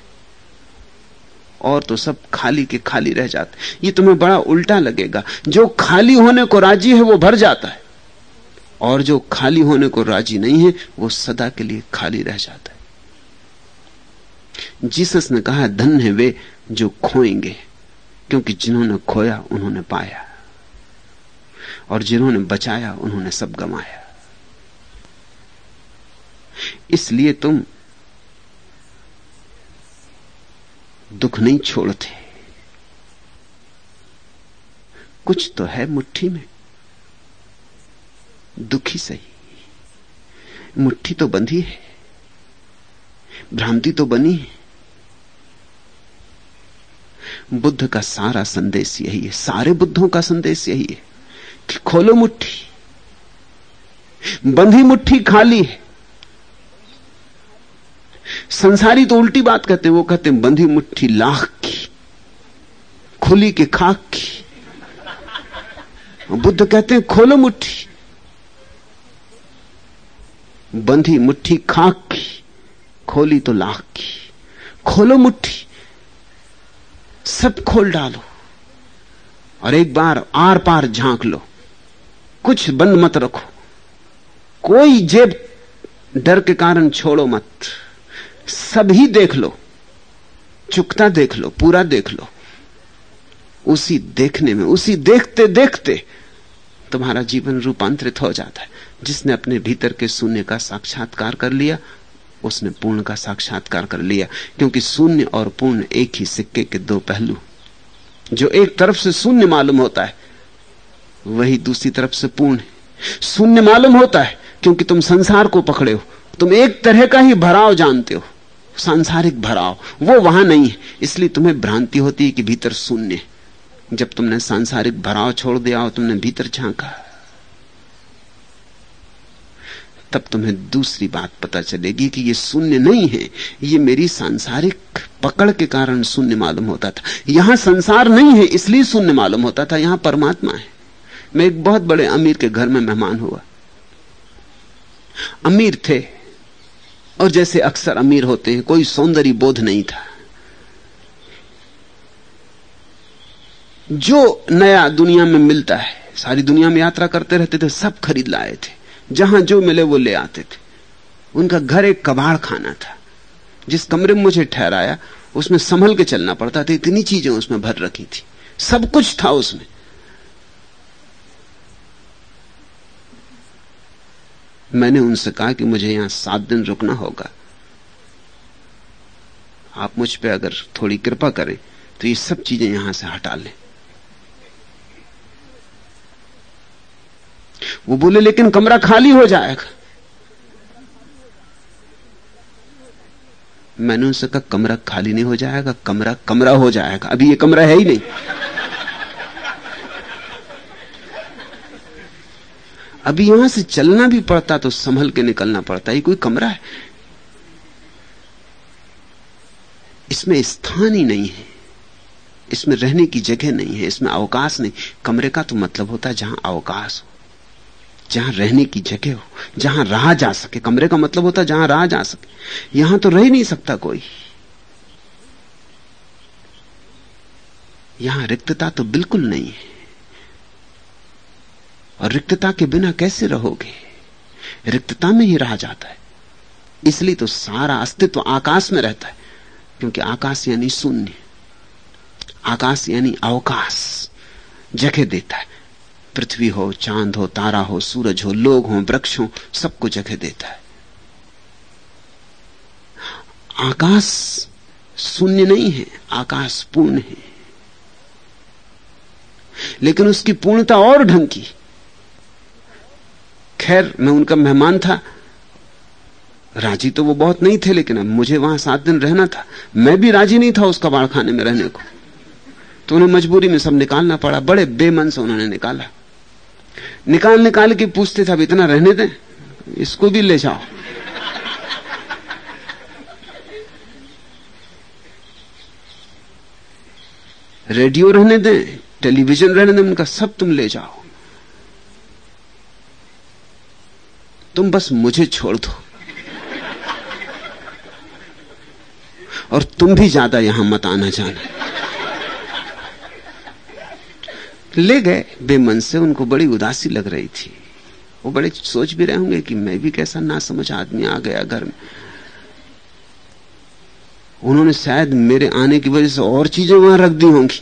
और तो सब खाली के खाली रह जाते ये तुम्हें बड़ा उल्टा लगेगा। जो खाली होने को राज़ी है, वो भर जाता है। और जो खाली होने को राज़ी नहीं है, वो सदा के लिए खाली रह जाता है। जीसस ने कहा, धन है वे जो खोएँगे, क्योंकि जिन्होंने खोया, उन्होंने पाया, और जिन्होंने बचाया, उन्होंने सब गमाया। इसलिए तुम दुख नहीं छोड़ते। कुछ तो है मुट्ठी में। दुखी सही। मुट्ठी तो बंधी है, भ्रांति तो बनी है। बुद्ध का सारा संदेश यही है, सारे बुद्धों का संदेश यही है कि खोलो मुट्ठी, बंधी मुट्ठी खाली है। संसारी तो उल्टी बात कहते हैं, वो कहते हैं, बंधी मुट्ठी लाख की, खुली के खाक की। बुद्ध कहते हैं, खोलो मुट्ठी बंधी मुट्ठी खाक की, खोली तो लाख की। खोलो मुट्ठी, सब खोल डालो। और एक बार आर पार झाँक लो। कुछ बंद मत रखो। कोई जेब डर के कारण छोड़ो मत। सभी देख लो। चुकता देख लो, पूरा देख लो। उसी देखने में, उसी देखते देखते तुम्हारा जीवन रूपांतरित हो जाता है। जिसने अपने भीतर के शून्य का साक्षात्कार कर लिया, उसने पूर्ण का साक्षात्कार कर लिया, क्योंकि शून्य और पूर्ण एक ही सिक्के के दो पहलू जो एक तरफ़ से शून्य मालूम होता है, वही दूसरी तरफ़ से पूर्ण है। शून्य मालूम होता है, क्योंकि तुम संसार को पकड़े हो। तुम एक तरह का ही भराव जानते हो। सांसारिक भराव, वो वहाँ नहीं है। इसलिए तुम्हें भ्रांति होती है कि भीतर शून्य जब तुमने सांसारिक भराव छोड़ दिया और तुमने भीतर झांका तब तुम्हें दूसरी बात पता चलेगी कि ये शून्य नहीं है। ये मेरी सांसारिक पकड़ के कारण शून्य मालूम होता था। यहाँ संसार नहीं है, इसलिए शून्य मालूम होता था। यहाँ परमात्मा है। मैं एक बहुत बड़े अमीर के घर में मेहमान हुआ। अमीर थे। और जैसे अक्सर अमीर होते हैं, कोई सौंदर्य बोध नहीं था। जो नया दुनिया में मिलता है, सारी दुनिया में यात्रा करते रहते थे, सब खरीद लाए थे। जहाँ जो मिले वो ले आते थे। उनका घर एक कबाड़ खाना था। जिस कमरे में मुझे ठहराया, उसमें संभल के चलना पड़ता था। इतनी चीज़ें उसमें भर रखी थी। सब कुछ था उसमें। मैंने उनसे कहा कि मुझे यहाँ सात दिन रुकना होगा। आप मुझ पे अगर थोड़ी कृपा करें तो ये सब चीज़ें यहाँ से हटा लें। वो बोले, लेकिन कमरा खाली हो जाएगा। मैंने उनसे कहा, कमरा खाली नहीं हो जाएगा, कमरा कमरा हो जाएगा। अभी ये कमरा है ही नहीं। अभी यहाँ से चलना भी पड़ता तो संभल के निकलना पड़ता। ये कोई कमरा है? इसमें स्थान ही नहीं है। इसमें रहने की जगह नहीं है। इसमें अवकाश नहीं। कमरे का तो मतलब होता है जहाँ अवकाश हो। जहाँ रहने की जगह हो, जहाँ रहा जा सके। कमरे का मतलब होता जहाँ रहा जा सके। यहाँ तो रह ही नहीं सकता कोई। यहाँ रिक्तता तो बिल्कुल नहीं है। और रिक्तता के बिना कैसे रहोगे? रिक्तता में ही रहा जाता है। इसलिए तो सारा अस्तित्व आकाश में रहता है, क्योंकि आकाश यानी शून्य। आकाश यानी अवकाश, जगह देता है। पृथ्वी हो, चाँद हो, तारा हो, सूरज हो, लोग हो, वृक्ष हो, सबको जगह देता है। आकाश शून्य नहीं है, आकाश पूर्ण है। लेकिन उसकी पूर्णता और ढंग की। खैर, मैं उनका मेहमान था। राज़ी तो वो बहुत नहीं थे, लेकिन अब मुझे वहाँ सात दिन रहना था। मैं भी राज़ी नहीं था उस कबाड़ खाने में रहने को। तो उन्हें मजबूरी में सब निकालना पड़ा। बड़े बेमन से उन्होंने निकाला। निकाल निकाल के पूछते थे, अब इतना रहने दें, इसको भी ले जाओ। रेडियो रहने दें, टेलीविज़न रहने दें, उनका सब तुम ले जाओ। तुम बस मुझे छोड़ दो। और तुम भी ज़्यादा यहाँ मत आना जाना। ले गए, बेमन से उनको बड़ी उदासी लग रही थी। वो बड़े सोच भी रहे होंगे कि मैं भी कैसा ना समझ आदमी आ गया घर में। उन्होंने शायद मेरे आने की वजह से और चीज़ें वहाँ रख दी होंगी।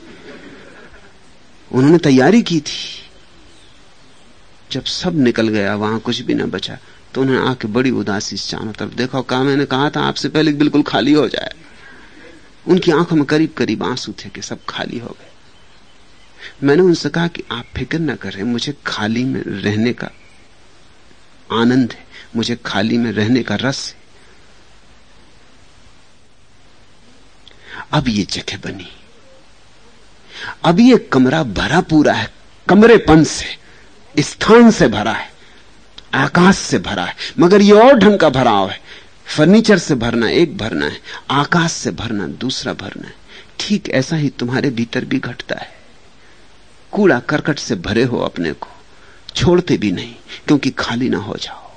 उन्होंने तैयारी की थी। जब सब निकल गया, वहाँ कुछ भी ना बचा तो उन्होंने आके बड़ी उदासी चारों तरफ़ देखो। कहा, मैंने कहा था, आपसे पहले बिल्कुल खाली हो जाए। उनकी आँखों में करीब करीब आँसू थे कि सब खाली हो गए। मैंने उनसे कहा कि आप फ़िक्र ना करें, मुझे खाली में रहने का आनंद है, मुझे खाली में रहने का रस है। अब ये जगह बनी। अब ये कमरा भरा पूरा है, कमरेपन से, स्थान से भरा है, आकाश से भरा है, मगर ये और ढंग का भराव है। फर्नीचर से भरना एक भरना है, आकाश से भरना दूसरा भरना है। ठीक ऐसा ही तुम्हारे भीतर भी घटता है। कूड़ा करकट से भरे हो अपने को। छोड़ते भी नहीं, क्योंकि खाली ना हो जाओ।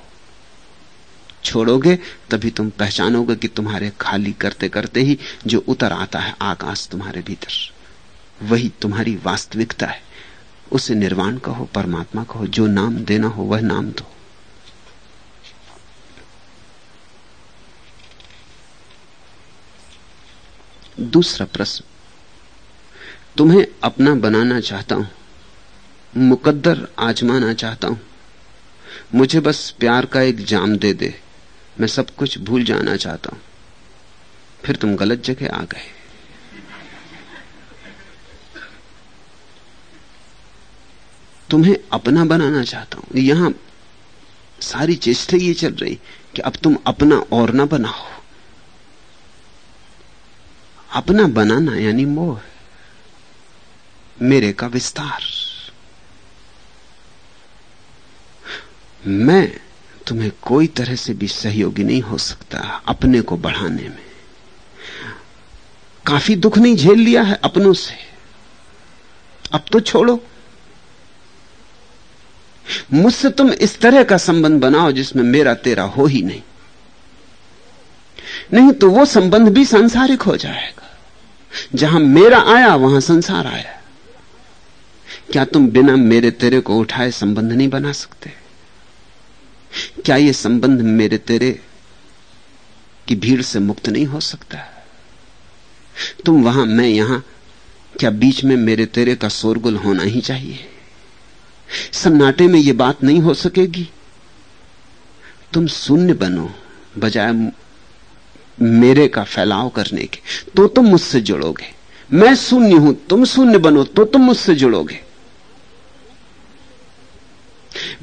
छोड़ोगे, तभी तुम पहचानोगे कि तुम्हारे खाली करते करते ही जो उतर आता है आकाश तुम्हारे भीतर। वही तुम्हारी वास्तविकता है। उसे निर्वाण कहो, परमात्मा कहो, जो नाम देना हो, वह नाम दो। दूसरा प्रश्न। तुम्हें अपना बनाना चाहता हूँ। मुकद्दर आजमाना चाहता हूँ। मुझे बस प्यार का एक जाम दे दे। मैं सब कुछ भूल जाना चाहता हूँ। फिर तुम गलत जगह आ गए। तुम्हें अपना बनाना चाहता हूँ। यहाँ सारी चेष्टा ये चल रही कि अब तुम अपना और ना बनाओ। अपना बनाना यानी मोह। मेरे का विस्तार। मैं तुम्हें कोई तरह से भी सहयोगी नहीं हो सकता अपने को बढ़ाने में। काफ़ी दुख नहीं झेल लिया है अपनों से। अब तो छोड़ो। मुझसे तुम इस तरह का संबंध बनाओ जिसमें मेरा तेरा हो ही नहीं। नहीं तो वो संबंध भी सांसारिक हो जाएगा। जहाँ मेरा आया, वहाँ संसार आया। क्या तुम बिना मेरे तेरे को उठाए संबंध नहीं बना सकते? क्या ये संबंध मेरे तेरे की भीड़ से मुक्त नहीं हो सकता? तुम वहाँ, मैं यहाँ, क्या बीच में मेरे तेरे का शोरगुल होना ही चाहिए? सन्नाटे में यह बात नहीं हो सकेगी? तुम शून्य बनो, बजाय मेरे का फैलाव करने के। तो तुम मुझसे जुड़ोगे। मैं शून्य हूँ, तुम शून्य बनो तो तुम मुझसे जुड़ोगे।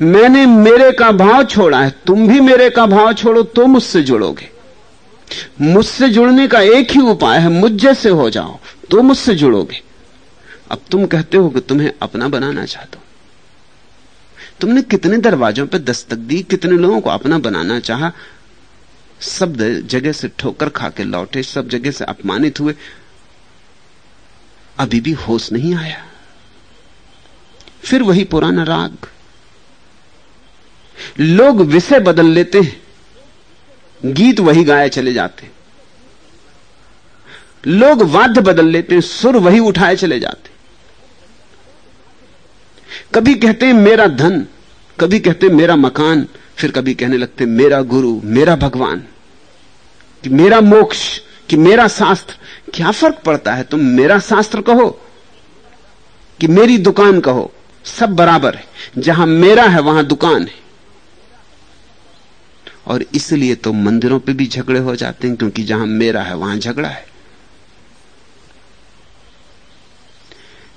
मैंने मेरे का भाव छोड़ा है, तुम भी मेरे का भाव छोड़ो तो मुझसे जुड़ोगे। मुझसे जुड़ने का एक ही उपाय है, मुझ जैसे हो जाओ तो मुझसे जुड़ोगे। अब तुम कहते हो कि तुम्हें अपना बनाना चाहते हो। तुमने कितने दरवाजों पर दस्तक दी, कितने लोगों को अपना बनाना चाहा? सब जगह से ठोकर खा के लौटे, सब जगह से अपमानित हुए। अभी भी होश नहीं आया। फिर वही पुराना राग। लोग विषय बदल लेते हैं। गीत वही गाए चले जाते लोग वाद्य बदल लेते हैं, सुर वही उठाए चले जाते कभी कहते हैं, मेरा धन कभी कहते हैं, मेरा मकान फिर कभी कहने लगते मेरा गुरु मेरा भगवान कि मेरा मोक्ष कि मेरा शास्त्र क्या फ़र्क पड़ता है तुम मेरा शास्त्र कहो कि मेरी दुकान कहो सब बराबर है। जहाँ मेरा है, वहाँ दुकान है। और इसलिए तो मंदिरों पे भी झगड़े हो जाते हैं, क्योंकि जहाँ मेरा है, वहाँ झगड़ा है।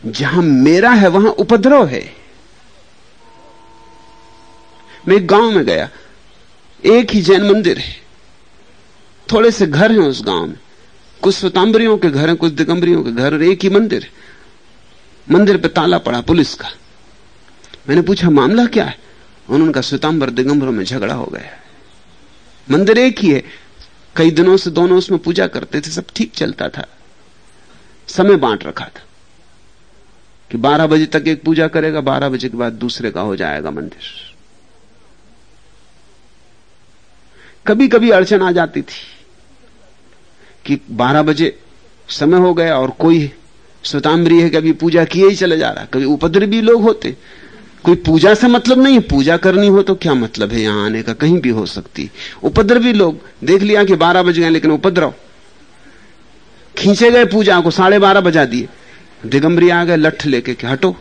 जहाँ मेरा है, वहाँ उपद्रव है। मैं गाँव में गया, एक ही जैन मंदिर है। थोड़े से घर हैं उस गाँव में। कुछ स्वतांबरियों के घर हैं, कुछ दिगंबरियों के घर, और एक ही मंदिर मंदिर पे ताला पड़ा पुलिस का। मैंने पूछा, मामला क्या है? उन्होंने कहा स्वतांबर दिगंबरों में झगड़ा हो गया मंदिर एक ही है। कई दिनों से दोनों उसमें पूजा करते थे, सब ठीक चलता था। समय बांट रखा था कि 12 बजे तक एक पूजा करेगा 12 बजे के बाद दूसरे का हो जाएगा मंदिर। कभी कभी अड़चन आ जाती थी कि 12 बजे समय हो गया और कोई स्वतांबरी है कभी पूजा किए ही चले जा रहा कभी उपद्रवी लोग होते कोई पूजा से मतलब नहीं, पूजा करनी हो तो क्या मतलब है यहाँ आने का? कहीं भी हो सकती। उपद्रवी लोग, देख लिया कि बारह बज गए, लेकिन उपद्रव। खींचे गए पूजा को, साढ़े बारह बजा दिए। दिगंबरी आ गए, लठ लेके कि हटो।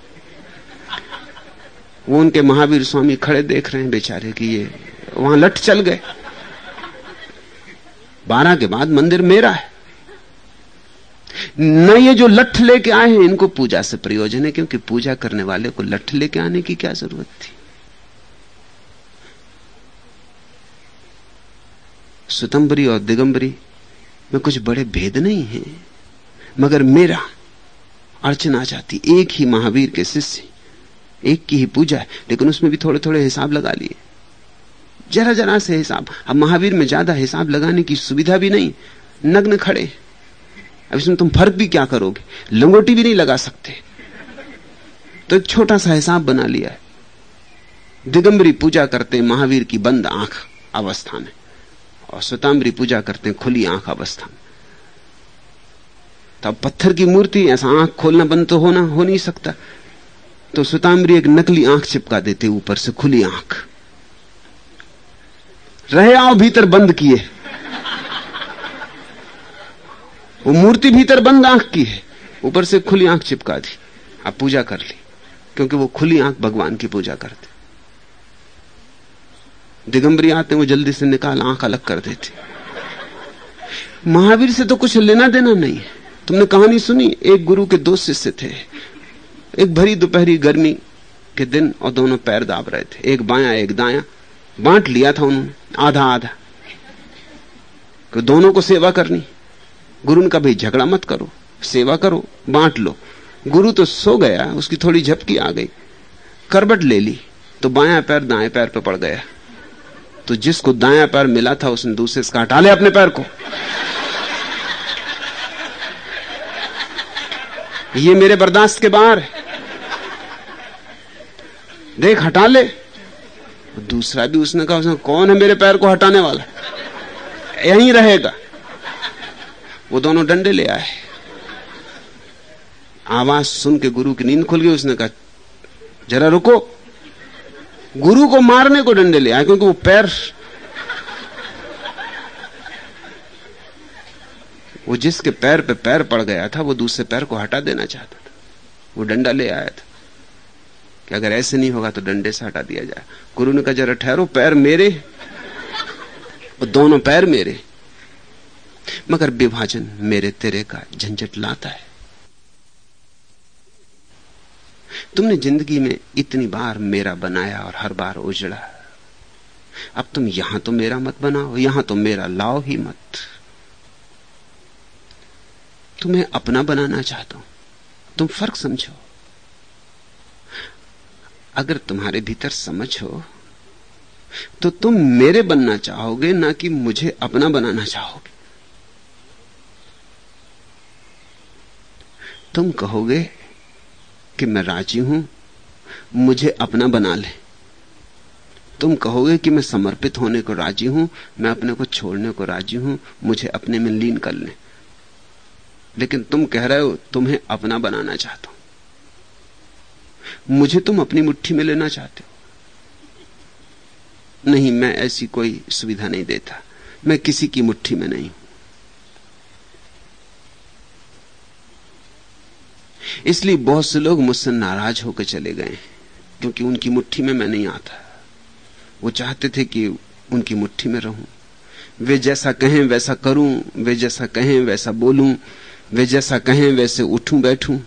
वो उनके महावीर स्वामी खड़े देख रहे हैं बेचारे कि ये, वहाँ लठ चल गए। बारह के बाद मंदिर मेरा है। न ये जो लठ लेके आए हैं, इनको पूजा से प्रयोजन है, क्योंकि पूजा करने वाले को लठ लेके आने की क्या ज़रूरत थी? सुतंबरी और दिगंबरी में कुछ बड़े भेद नहीं है, मगर मेरा अड़चन आ जाती एक ही महावीर के शिष्य, एक की ही पूजा है, लेकिन उसमें भी थोड़े थोड़े हिसाब लगा लिए। जरा जरा से हिसाब, अब महावीर में ज़्यादा हिसाब लगाने की सुविधा भी नहीं, नग्न खड़े। अब इसमें तुम फ़र्क भी क्या करोगे? लंगोटी भी नहीं लगा सकते। तो एक छोटा सा हिसाब बना लिया है। दिगंबरी पूजा करते महावीर की बंद आँख अवस्था में। और स्वतांबरी पूजा करते खुली आँख अवस्था में। तब पत्थर की मूर्ति, ऐसा आँख खोलना बंद तो होना, हो नहीं सकता। तो सुतांबरी एक नकली आँख चिपका देते ऊपर से, खुली आँख। रहे आओ भीतर बंद किए। वो मूर्ति भीतर बंद आँख की है। ऊपर से खुली आँख चिपका दी। आप पूजा कर ली, क्योंकि वो खुली आँख भगवान की पूजा करते। दिगंबरी आते वो जल्दी से निकाल आँख अलग कर देते। महावीर से तो कुछ लेना देना नहीं है। तुमने कहानी सुनी? एक गुरु के दो शिष्य थे। एक भरी दोपहरी गर्मी के दिन और दोनों पैर दाब रहे थे। एक बाया, एक दाया। बांट लिया था उन्होंने आधा आधा दोनों को सेवा करनी। गुरु का भाई झगड़ा मत करो, सेवा करो, बांट लो। गुरु तो सो गया, उसकी थोड़ी झपकी आ गई। करबट ले ली तो बाया पैर दाएँ पैर पे पड़ गया। तो जिसको दाया पैर मिला था, उसने दूसरे से हटा ले अपने पैर को। ये मेरे बर्दाश्त के बाहर है। देख, हटा ले। दूसरा भी उसने कहा, उसने कौन है मेरे पैर को हटाने वाला? यहीं रहेगा। वो दोनों डंडे ले आए। आवाज़ सुन के गुरु की नींद खुल गई, उसने कहा, जरा रुको। गुरु को मारने को डंडे ले आए, क्योंकि वो पैर वो जिसके पैर पे पैर पड़ गया था, वो दूसरे पैर को हटा देना चाहता था। वो डंडा ले आया था। कि अगर ऐसे नहीं होगा तो डंडे से हटा दिया जाए। गुरु ने कहा, जरा ठहरो, पैर मेरे। और दोनों पैर मेरे। मगर विभाजन मेरे तेरे का झंझट लाता है। तुमने ज़िंदगी में इतनी बार मेरा बनाया और हर बार उजड़ा। अब तुम यहाँ तो मेरा मत बनाओ, यहाँ तो मेरा लाओ ही मत। तुम्हें अपना बनाना चाहता हूँ। तुम फ़र्क समझो। अगर तुम्हारे भीतर समझ हो तो तुम मेरे बनना चाहोगे, ना कि मुझे अपना बनाना चाहोगे। तुम कहोगे कि मैं राज़ी हूँ? मुझे अपना बना ले। तुम कहोगे कि मैं समर्पित होने को राज़ी हूँ? मैं अपने को छोड़ने को राज़ी हूँ? मुझे अपने में लीन कर ले। लेकिन तुम कह रहे हो, तुम्हें अपना बनाना चाहता हूँ। मुझे तुम अपनी मुट्ठी में लेना चाहते हो। नहीं, मैं ऐसी कोई सुविधा नहीं देता। मैं किसी की मुट्ठी में नहीं इसलिए बहुत से लोग मुझसे नाराज़ होकर चले गए, क्योंकि उनकी मुट्ठी में मैं नहीं आता। वो चाहते थे कि उनकी मुट्ठी में रहूँ। वे जैसा कहें, वैसा करूँ, वे जैसा कहें, वैसा बोलूँ, वे जैसा कहें, वैसे उठूं, बैठूं।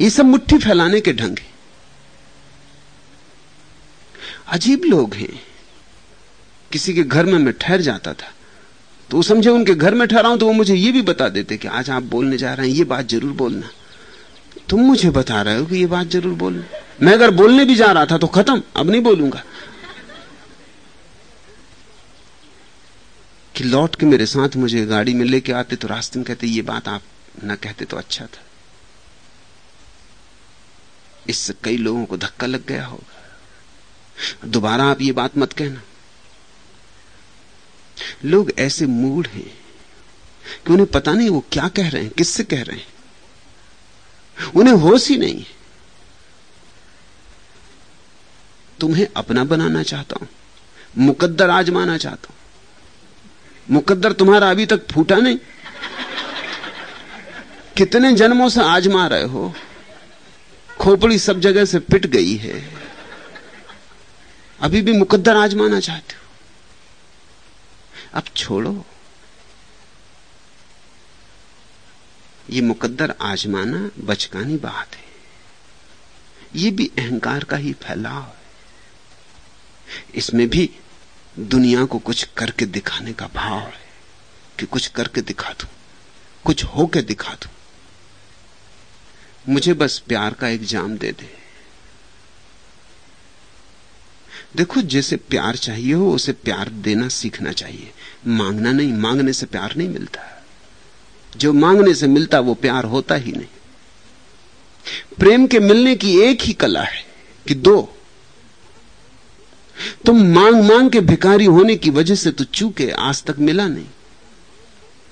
ये सब मुट्ठी फैलाने के ढंग है। अजीब लोग हैं। किसी के घर में मैं ठहर जाता था। तो समझे उनके घर में ठहरा हूँ तो वो मुझे ये भी बता देते कि आज आप बोलने जा रहे हैं, ये बात ज़रूर बोलना। तुम मुझे बता रहे हो कि ये बात ज़रूर बोलना। मैं अगर बोलने भी जा रहा था तो खत्म, अब नहीं बोलूँगा। कि लौट के मेरे साथ मुझे गाड़ी में लेके आते तो रास्ते में कहते, ये बात आप ना कहते तो अच्छा था। इससे कई लोगों को धक्का लग गया होगा। दोबारा आप ये बात मत कहना। लोग ऐसे मूड हैं कि उन्हें पता नहीं वो क्या कह रहे हैं, किससे कह रहे हैं। उन्हें होश ही नहीं। तुम्हें अपना बनाना चाहता हूँ, मुकद्दर आजमाना चाहता हूँ। मुकद्दर तुम्हारा अभी तक फूटा नहीं। कितने जन्मों से आजमा रहे हो, खोपड़ी सब जगह से पिट गई है। अभी भी मुकद्दर आजमाना चाहते हो। अब छोड़ो। ये मुकद्दर आजमाना बचकानी बात है। ये भी अहंकार का ही फैलाव है। इसमें भी दुनिया को कुछ करके दिखाने का भाव है कि कुछ करके दिखा दू, कुछ होके दिखा दू। मुझे बस प्यार का एग्ज़ाम दे दे। देखो, जैसे प्यार चाहिए हो, उसे प्यार देना सीखना चाहिए। मांगना नहीं, मांगने से प्यार नहीं मिलता। जो मांगने से मिलता, वो प्यार होता ही नहीं। प्रेम के मिलने की एक ही कला है कि दो। तुम मांग मांग के भिकारी होने की वजह से तो चूके आज तक मिला नहीं।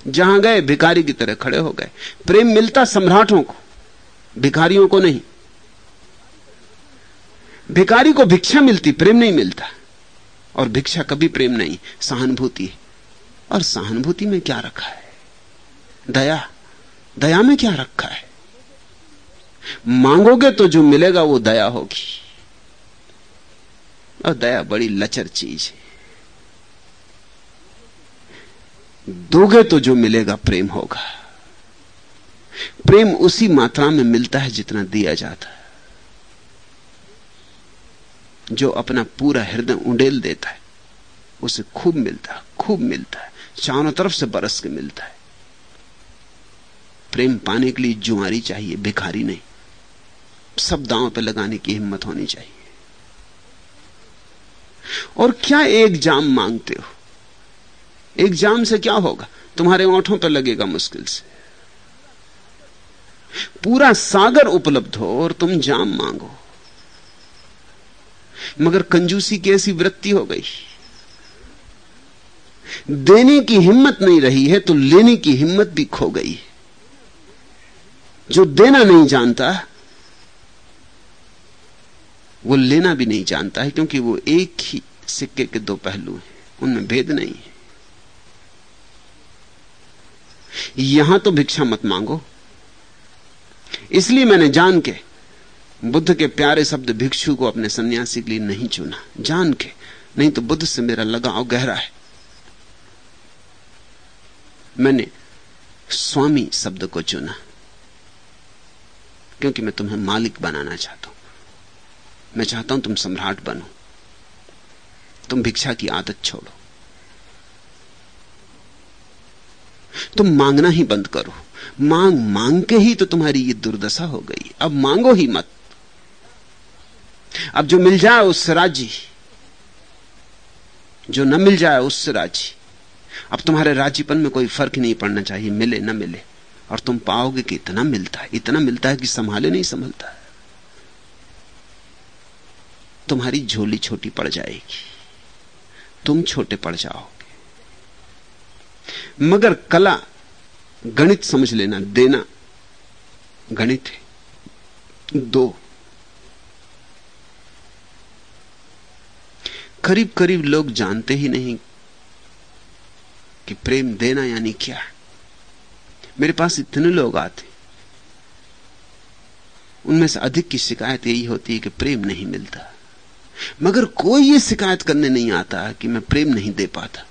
जहाँ गए भिकारी की तरह खड़े हो गए। प्रेम मिलता सम्राटों को, भिखारियों को नहीं। भिखारी को भिक्षा मिलती, प्रेम नहीं मिलता। और भिक्षा कभी प्रेम नहीं, सहानुभूति है। और सहानुभूति में क्या रखा है? दया। दया में क्या रखा है? मांगोगे तो जो मिलेगा वो दया होगी। और दया बड़ी लचर चीज़ है। दोगे तो जो मिलेगा प्रेम होगा। प्रेम उसी मात्रा में मिलता है जितना दिया जाता है। जो अपना पूरा हृदय उंडेल देता है, उसे खूब मिलता है, खूब मिलता है। चारों तरफ़ से बरस के मिलता है। प्रेम पाने के लिए जुआरी चाहिए, भिखारी नहीं। सब दांव पे लगाने की हिम्मत होनी चाहिए। और क्या एक जाम मांगते हो? एक जाम से क्या होगा? तुम्हारे ओंठों पर लगेगा मुश्किल से। पूरा सागर उपलब्ध हो और तुम जाम मांगो। मगर कंजूसी की ऐसी वृत्ति हो गई। देने की हिम्मत नहीं रही है तो लेने की हिम्मत भी खो गई। जो देना नहीं जानता, वो लेना भी नहीं जानता है क्योंकि वो एक ही सिक्के के दो पहलू हैं, उनमें भेद नहीं है। यहाँ तो भिक्षा मत मांगो। इसलिए मैंने जान के, बुद्ध के प्यारे शब्द भिक्षु को अपने सन्यासी के लिए नहीं चुना। जान के, नहीं तो बुद्ध से मेरा लगाव गहरा है। मैंने स्वामी शब्द को चुना। क्योंकि मैं तुम्हें मालिक बनाना चाहता हूँ। मैं चाहता हूँ तुम सम्राट बनो। तुम भिक्षा की आदत छोड़ो। तुम मांगना ही बंद करो। मांग मांग के ही तो तुम्हारी ये दुर्दशा हो गई। अब मांगो ही मत। अब जो मिल जाए उससे राज़ी जो न मिल जाए उससे राज़ी अब तुम्हारे राजीपन में कोई फ़र्क नहीं पड़ना चाहिए, मिले ना मिले। और तुम पाओगे कि इतना मिलता है, इतना मिलता है कि संभाले नहीं संभलता तुम्हारी झोली छोटी पड़ जाएगी। तुम छोटे पड़ जाओगे। मगर कला गणित समझ लेना, देना गणित है। दो। करीब करीब लोग जानते ही नहीं कि प्रेम देना यानी क्या? मेरे पास इतने लोग आते उनमें से अधिक की शिकायत यही होती है कि प्रेम नहीं मिलता। मगर कोई ये शिकायत करने नहीं आता कि मैं प्रेम नहीं दे पाता।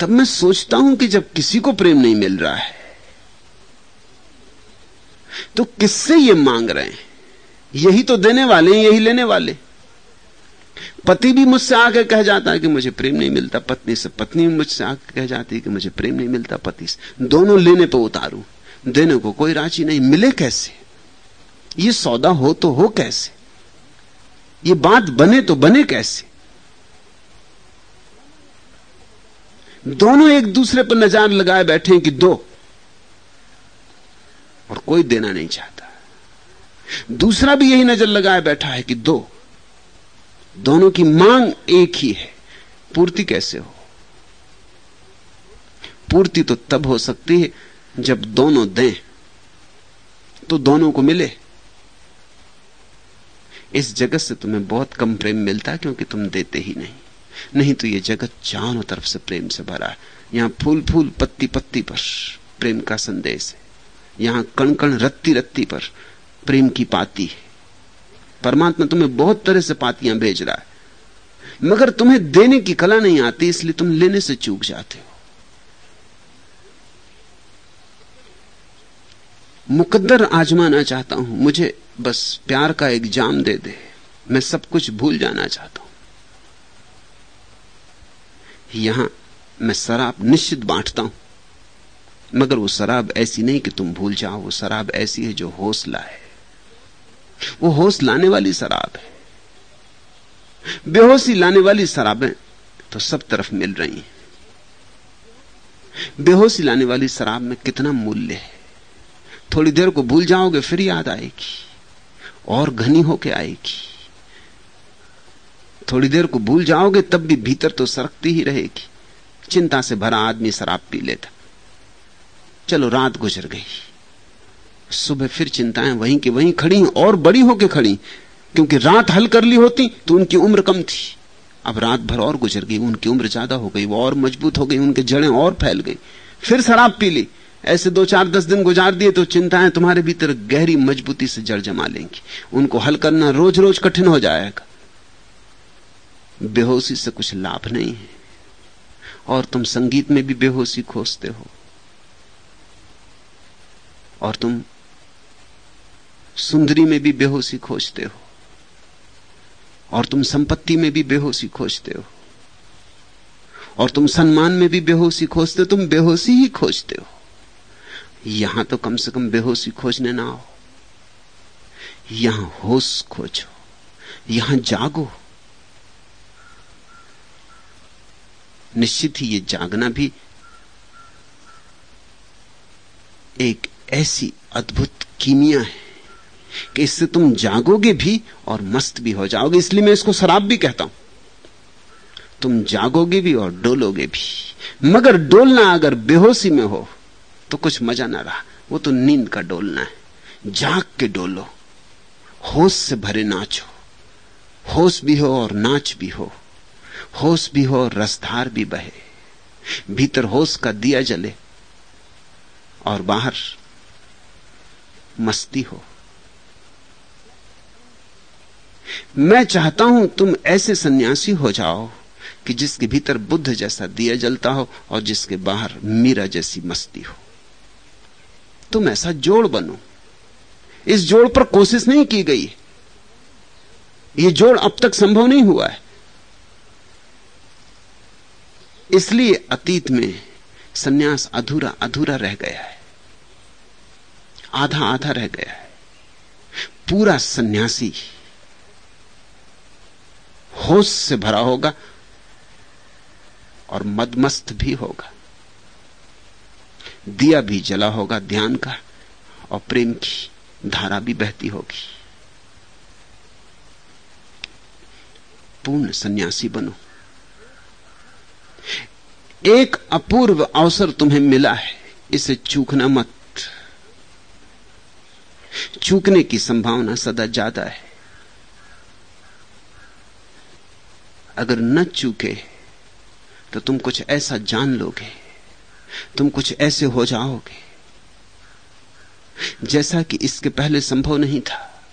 तब मैं सोचता हूँ कि जब किसी को प्रेम नहीं मिल रहा है तो किससे ये मांग रहे हैं? यही तो देने वाले हैं, यही लेने वाले पति भी मुझसे आके कह जाता है कि मुझे प्रेम नहीं मिलता पत्नी से। पत्नी मुझसे आके कह जाती है कि मुझे प्रेम नहीं मिलता पति से। दोनों लेने पर उतारू। देने को कोई राज़ी नहीं। मिले कैसे? ये सौदा हो तो हो कैसे? ये बात बने तो बने कैसे? दोनों एक दूसरे पर नजार लगाए बैठे हैं कि दो। और कोई देना नहीं चाहता। दूसरा भी यही नज़र लगाए बैठा है कि दो। दोनों की मांग एक ही है, पूर्ति कैसे हो? पूर्ति तो तब हो सकती है जब दोनों दें तो दोनों को मिले। इस जगत से तुम्हें बहुत कम प्रेम मिलता है क्योंकि तुम देते ही नहीं। नहीं तो ये जगत चारों तरफ़ से प्रेम से भरा है। यहाँ फूल फूल पत्ती पत्ती पर प्रेम का संदेश है। यहाँ कण कण रत्ती रत्ती पर प्रेम की पाती है। परमात्मा तुम्हें बहुत तरह से पातियाँ भेज रहा है। मगर तुम्हें देने की कला नहीं आती, इसलिए तुम लेने से चूक जाते हो। मुकद्दर आजमाना चाहता हूँ, मुझे बस प्यार का एग्ज़ाम दे दे। मैं सब कुछ भूल जाना चाहता हूँ। यहाँ मैं शराब निश्चित बांटता हूँ। मगर वो शराब ऐसी नहीं कि तुम भूल जाओ, वो शराब ऐसी है जो हौसला है। वो होश लाने वाली शराब है। बेहोशी लाने वाली शराबें तो सब तरफ़ मिल रही हैं। बेहोशी लाने वाली शराब में कितना मूल्य है। थोड़ी देर को भूल जाओगे, फिर याद आएगी। और घनी होके आएगी। थोड़ी देर को भूल जाओगे, तब भी भीतर तो सरकती ही रहेगी। चिंता से भरा आदमी शराब पी लेता। चलो, रात गुजर गई। सुबह फिर चिंताएँ वहीं की वहीं खड़ी, और बड़ी होके खड़ी। क्योंकि रात हल कर ली होती तो उनकी उम्र कम थी। अब रात भर और गुजर गई, उनकी उम्र ज़्यादा हो गई, वो और मज़बूत हो गई, उनके जड़ें और फैल गई। फिर शराब पी ली। ऐसे दो चार दस दिन गुजार दिए तो चिंताएँ तुम्हारे भीतर गहरी मजबूती से जड़ जमा लेंगी। उनको हल करना रोज रोज कठिन हो जाएगा। बेहोशी से कुछ लाभ नहीं है। और तुम संगीत में भी बेहोशी खोजते हो। और तुम सुंदरी में भी बेहोशी खोजते हो। और तुम संपत्ति में भी बेहोशी खोजते हो। और तुम सम्मान में भी बेहोशी खोजते हो, तुम बेहोशी ही खोजते हो। यहाँ तो कम से कम बेहोशी खोजने ना आओ। यहाँ होश खोजो, यहाँ जागो। निश्चित ही ये जागना भी एक ऐसी अद्भुत कीमिया है। कि इससे तुम जागोगे भी और मस्त भी हो जाओगे। इसलिए मैं इसको शराब भी कहता हूँ। तुम जागोगे भी और डोलोगे भी। मगर डोलना अगर बेहोशी में हो तो कुछ मज़ा ना रहा। वो तो नींद का डोलना है। जाग के डोलो। होश से भरे नाचो। होश भी हो और नाच भी हो। होश भी हो रसधार भी बहे। भीतर होश का दिया जले। और बाहर मस्ती हो। मैं चाहता हूँ तुम ऐसे सन्यासी हो जाओ कि जिसके भीतर बुद्ध जैसा दिया जलता हो और जिसके बाहर मीरा जैसी मस्ती हो। तुम ऐसा जोड़ बनो। इस जोड़ पर कोशिश नहीं की गई। ये जोड़ अब तक संभव नहीं हुआ है। इसलिए अतीत में सन्यास अधूरा अधूरा रह गया है। आधा आधा रह गया है। पूरा सन्यासी होश से भरा होगा और मदमस्त भी होगा। दिया भी जला होगा ध्यान का और प्रेम की धारा भी बहती होगी। पूर्ण सन्यासी बनो। एक अपूर्व अवसर तुम्हें मिला है, इसे चूकना मत। चूकने की संभावना सदा ज़्यादा है। अगर न चूके तो तुम कुछ ऐसा जान लोगे, तुम कुछ ऐसे हो जाओगे, जैसा कि इसके पहले संभव नहीं था।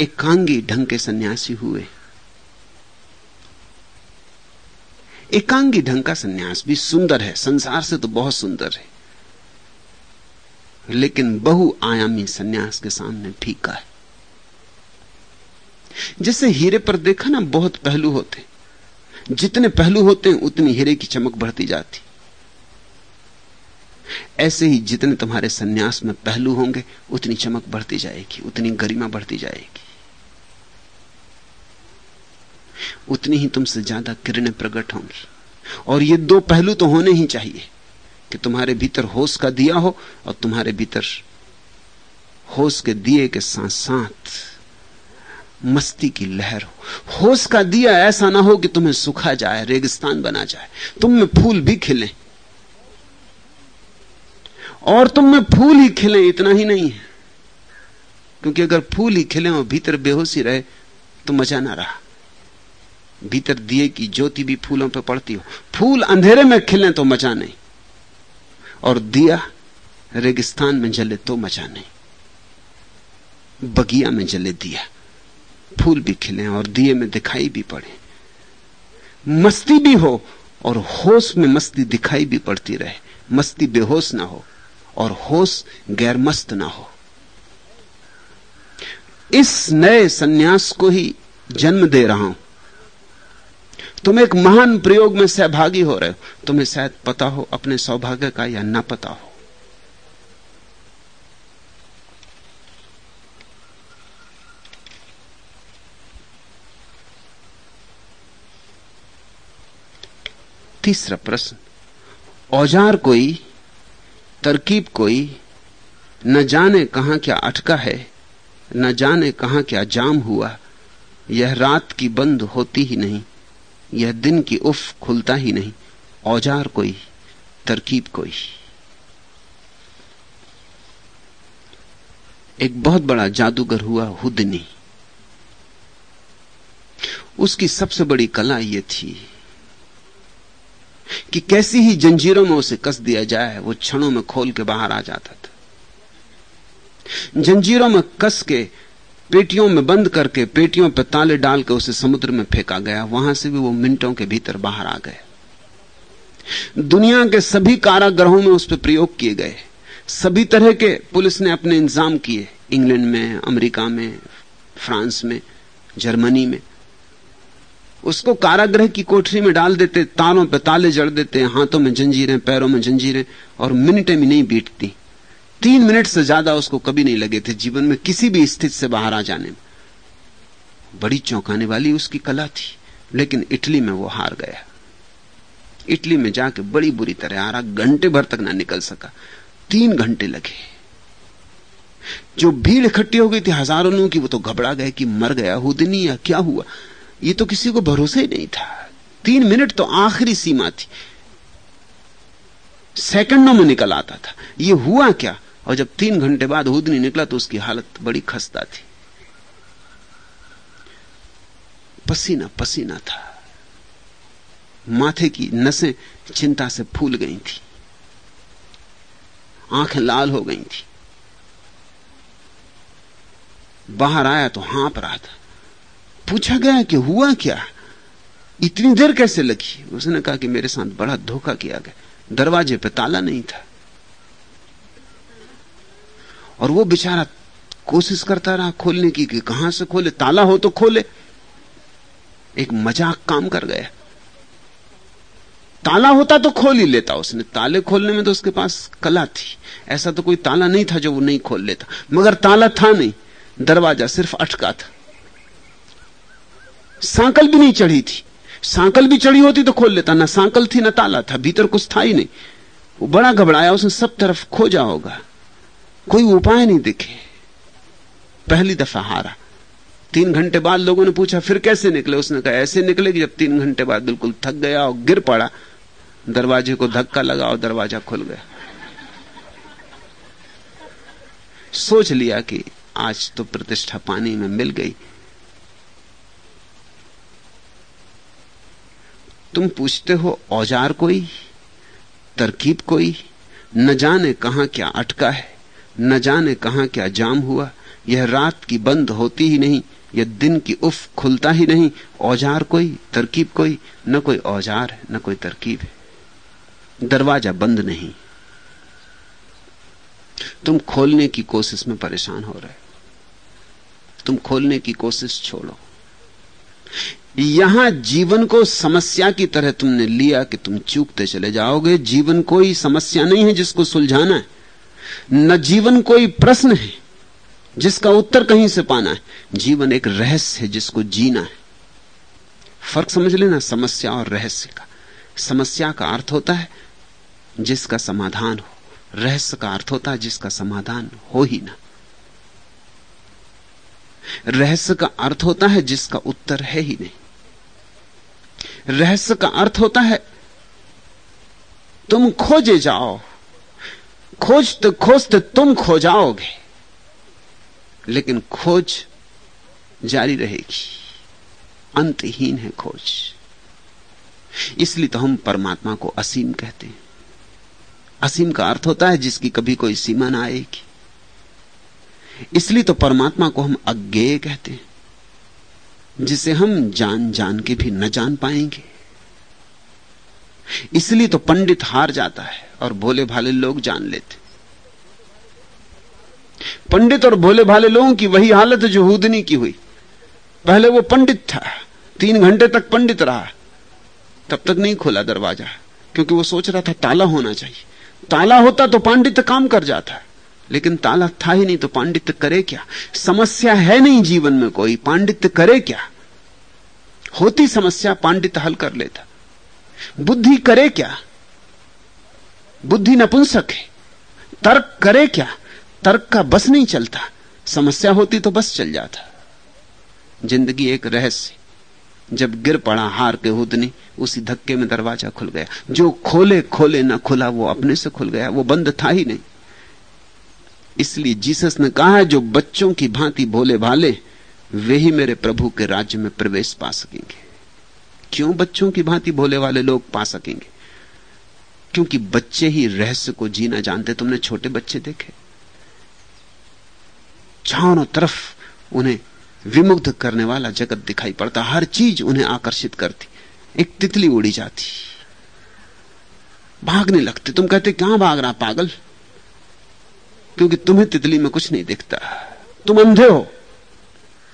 एकांगी ढंग के सन्यासी हुए। एकांगी ढंग का सन्यास भी सुंदर है, संसार से तो बहुत सुंदर है। लेकिन बहुआयामी सन्यास के सामने फीका है। जैसे हीरे पर देखा ना बहुत पहलू होते। जितने पहलू होते हैं, उतनी हीरे की चमक बढ़ती जाती। ऐसे ही जितने तुम्हारे सन्यास में पहलू होंगे, उतनी चमक बढ़ती जाएगी, उतनी गरिमा बढ़ती जाएगी। उतनी ही तुमसे ज़्यादा किरणें प्रकट होंगी। और ये दो पहलू तो होने ही चाहिए कि तुम्हारे भीतर होश का दिया हो और तुम्हारे भीतर होश के दिए के साथ साथ मस्ती की लहर हो। होश का दिया ऐसा ना हो कि तुम्हें सुखा जाए, रेगिस्तान बना जाए। तुम में फूल भी खिले। और तुम में फूल ही खिले, इतना ही नहीं है। क्योंकि अगर फूल ही खिले और भीतर बेहोशी रहे तो मज़ा ना रहा। भीतर दिए की ज्योति भी फूलों पर पड़ती हो। फूल अंधेरे में खिले तो मज़ा नहीं। और दिया रेगिस्तान में जले तो मज़ा नहीं। बगिया में जले दिया। फूल भी खिले और दिए में दिखाई भी पड़े। मस्ती भी हो और होश में मस्ती दिखाई भी पड़ती रहे। मस्ती बेहोश ना हो और होश गैर मस्त ना हो। इस नए सन्यास को ही जन्म दे रहा हूँ। तुम एक महान प्रयोग में सहभागी हो रहे हो। तुम्हें शायद पता हो, अपने सौभाग्य का या ना पता हो। तीसरा प्रश्न, औज़ार कोई, तरकीब कोई, न जाने कहाँ क्या अटका है, न जाने कहाँ क्या जाम हुआ, यह रात की बंद होती ही नहीं, यह दिन की उफ खुलता ही नहीं, औज़ार कोई, तरकीब कोई। एक बहुत बड़ा जादूगर हुआ हुदनी। उसकी सबसे बड़ी कला यह थी कि कैसी ही जंजीरों में उसे कस दिया जाए, वो क्षणों में खोल के बाहर आ जाता था। जंजीरों में कस के, पेटियों में बंद करके, पेटियों पर ताले डाल के उसे समुद्र में फेंका गया। वहाँ से भी वो मिनटों के भीतर बाहर आ गए। दुनिया के सभी कारागृहों में उस पर प्रयोग किए गए। सभी तरह के पुलिस ने अपने इंतज़ाम किए। इंग्लैंड में, अमेरिका में, फ्रांस में, जर्मनी में। उसको कारागृह की कोठरी में डाल देते, तारों पे ताले जड़ देते, हाथों में जंजीरें, पैरों में जंजीरें, और मिनटें भी नहीं बीतती। तीन मिनट से ज़्यादा उसको कभी नहीं लगे थे जीवन में किसी भी स्थिति से बाहर आ जाने में। बड़ी चौंकाने वाली उसकी कला थी, लेकिन इटली में वो हार गया। इटली में जाके बड़ी बुरी तरह रहा घंटे भर तक ना निकल सका। तीन घंटे लगे। जो भीड़ इकट्ठी हो गई थी हज़ारों लोगों की, वो तो घबरा गए कि मर गया हुदनी या क्या हुआ? ये तो किसी को भरोसा ही नहीं था। तीन मिनट तो आखिरी सीमा थी। सेकंडों में निकल आता था। ये हुआ क्या? और जब तीन घंटे बाद हुदनी निकला तो उसकी हालत बड़ी खस्ता थी। पसीना पसीना था। माथे की नसें चिंता से फूल गई थी। आँखें लाल हो गई थी। बाहर आया तो हाँप रहा था। पूछा गया कि हुआ क्या? इतनी देर कैसे लगी? उसने कहा कि मेरे साथ बड़ा धोखा किया गया। दरवाजे पे ताला नहीं था। और वो बेचारा कोशिश करता रहा खोलने की कि कहाँ से खोले? ताला हो तो खोले। एक मज़ाक काम कर गया। ताला होता तो खोल ही लेता। उसने ताले खोलने में तो उसके पास कला थी। ऐसा तो कोई ताला नहीं था जो वो नहीं खोल लेता। मगर ताला था नहीं। दरवाज़ा सिर्फ़ अटका था। सांकल भी नहीं चढ़ी थी। सांकल भी चढ़ी होती तो खोल लेता, ना सांकल थी, ना ताला था, भीतर कुछ था ही नहीं। वो बड़ा घबराया, उसने सब तरफ़ खोजा होगा। कोई उपाय नहीं दिखे। पहली दफ़ा हारा। तीन घंटे बाद लोगों ने पूछा, फिर कैसे निकले? उसने कहा, ऐसे निकले कि जब तीन घंटे बाद बिल्कुल थक गया और गिर पड़ा, दरवाजे को धक्का लगा और दरवाज़ा खुल गया। सोच लिया कि आज तो प्रतिष्ठा पानी में मिल गई। तुम पूछते हो, औज़ार कोई? तरकीब कोई? न जाने कहा क्या अटका है, न जाने कहा क्या जाम हुआ। यह रात की बंद होती ही नहीं, यह दिन की उफ खुलता ही नहीं। औज़ार कोई, तरकीब कोई? न कोई औज़ार है न कोई तरकीब है। दरवाज़ा बंद नहीं। तुम खोलने की कोशिश में परेशान हो रहे तुम खोलने की कोशिश छोड़ो। यहाँ जीवन को समस्या की तरह तुमने लिया कि तुम चूकते चले जाओगे। जीवन कोई समस्या नहीं है जिसको सुलझाना है। न जीवन कोई प्रश्न है जिसका उत्तर कहीं से पाना है। जीवन एक रहस्य है जिसको जीना है। फ़र्क समझ लेना समस्या और रहस्य का। समस्या का अर्थ होता है जिसका समाधान हो। रहस्य का अर्थ होता है जिसका समाधान हो ही ना। रहस्य का अर्थ होता है जिसका उत्तर है ही नहीं। रहस्य का अर्थ होता है, तुम खोजे जाओ। खोजते खोजते तुम खो जाओगे, लेकिन खोज जारी रहेगी। अंतहीन है खोज। इसलिए तो हम परमात्मा को असीम कहते हैं। असीम का अर्थ होता है जिसकी कभी कोई सीमा ना आएगी। इसलिए तो परमात्मा को हम अज्ञेय कहते हैं। जिसे हम जान जान के भी न जान पाएँगे। इसलिए तो पंडित हार जाता है और भोले भाले लोग जान लेते। पंडित और भोले भाले लोगों की वही हालत जो हुदनी की हुई। पहले वो पंडित था, तीन घंटे तक पंडित रहा। तब तक नहीं खोला दरवाज़ा, क्योंकि वो सोच रहा था ताला होना चाहिए। ताला होता तो पांडित्य काम कर जाता। लेकिन ताला था ही नहीं तो पांडित्य करे क्या? समस्या है नहीं जीवन में कोई, पांडित्य करे क्या? होती समस्या पांडित्य हल कर लेता। बुद्धि करे क्या? बुद्धि नपुंसक है। तर्क करे क्या? तर्क का बस नहीं चलता। समस्या होती तो बस चल जाता। ज़िंदगी एक रहस्य। जब गिर पड़ा हार के हुदनी, उसी धक्के में दरवाज़ा खुल गया। जो खोले खोले ना खुला, वो अपने से खुल गया। वो बंद था ही नहीं। इसलिए जीसस ने कहा है जो बच्चों की भांति भोले भाले, वे ही मेरे प्रभु के राज्य में प्रवेश पा सकेंगे. क्यों बच्चों की भांति भोले वाले लोग पा सकेंगे? क्योंकि बच्चे ही रहस्य को जीना जानते। तुमने छोटे बच्चे देखे। चारों तरफ़ उन्हें विमुग्ध करने वाला जगत दिखाई पड़ता। हर चीज़ उन्हें आकर्षित करती। एक तितली उड़ी जाती। भागने लगते। तुम कहते, कहाँ भाग रहा पागल? क्योंकि तुम्हें तितली में कुछ नहीं दिखता। तुम अंधे हो।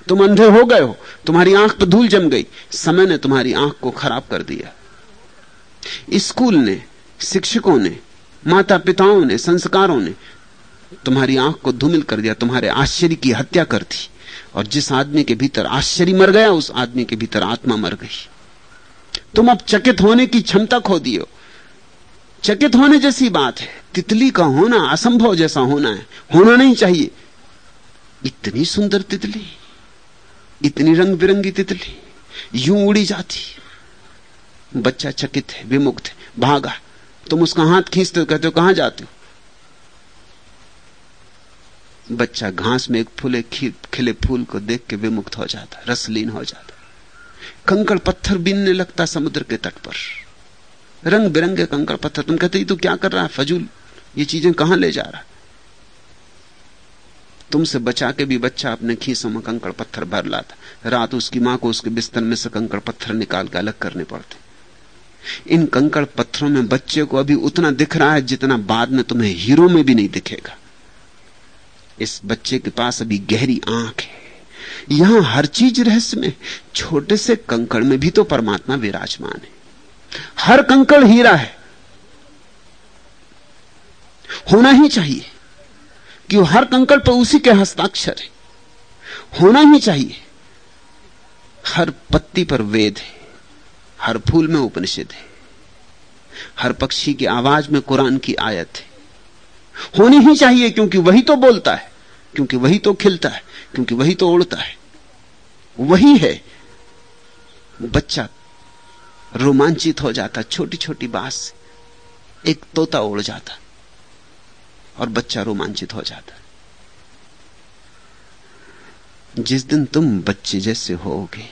तुम अंधे हो गए हो। तुम्हारी आँख पर धूल जम गई। समय ने तुम्हारी आँख को खराब कर दिया। स्कूल ने, शिक्षकों ने माता पिताओं ने, संस्कारों ने तुम्हारी आँख को धूमिल कर दिया, तुम्हारे आश्चर्य की हत्या कर दी। और जिस आदमी के भीतर आश्चर्य मर गया, उस आदमी के भीतर आत्मा मर गई। तुम अब चकित होने की क्षमता खो दियो चकित होने जैसी बात है। तितली का होना असंभव जैसा होना है। होना नहीं चाहिए। इतनी सुंदर तितली, इतनी रंग बिरंगी तितली, यूँ उड़ी जाती बच्चा चकित है, विमुक्त है, भागा। तुम उसका हाथ खींचते हो, कहते हो, कहाँ जाते हो? बच्चा घास में एक फूले खिले फूल को देख के विमुक्त हो जाता, रसलीन हो जाता। कंकड़ पत्थर बीनने लगता समुद्र के तट पर। रंग बिरंगे कंकड़ पत्थर। तुम कहते तू क्या कर रहा है, फजूल? ये चीज़ें कहाँ ले जा रहा तुमसे बचा के भी बच्चा अपने खीसों में कंकड़ पत्थर भर लाता। रात उसकी माँ को उसके बिस्तर में से कंकड़ पत्थर निकाल के अलग करने पड़ते। इन कंकड़ पत्थरों में बच्चे को अभी उतना दिख रहा है जितना बाद में तुम्हें हीरो में भी नहीं दिखेगा। इस बच्चे के पास अभी गहरी आँख है। यहाँ हर चीज़ रहस्य में छोटे से कंकड़ में भी तो परमात्मा विराजमान है। हर कंकड़ हीरा है। होना ही चाहिए कि हर कंकड़ पर उसी के हस्ताक्षर है। होना ही चाहिए। हर पत्ती पर वेद है। हर फूल में उपनिषद है। हर पक्षी की आवाज़ में कुरान की आयत है। होनी ही चाहिए क्योंकि वही तो बोलता है, क्योंकि वही तो खिलता है, क्योंकि वही तो उड़ता है। वही है बच्चा रोमांचित हो जाता छोटी छोटी बात से। एक तोता उड़ जाता और बच्चा रोमांचित हो जाता। जिस दिन तुम बच्चे जैसे होगे,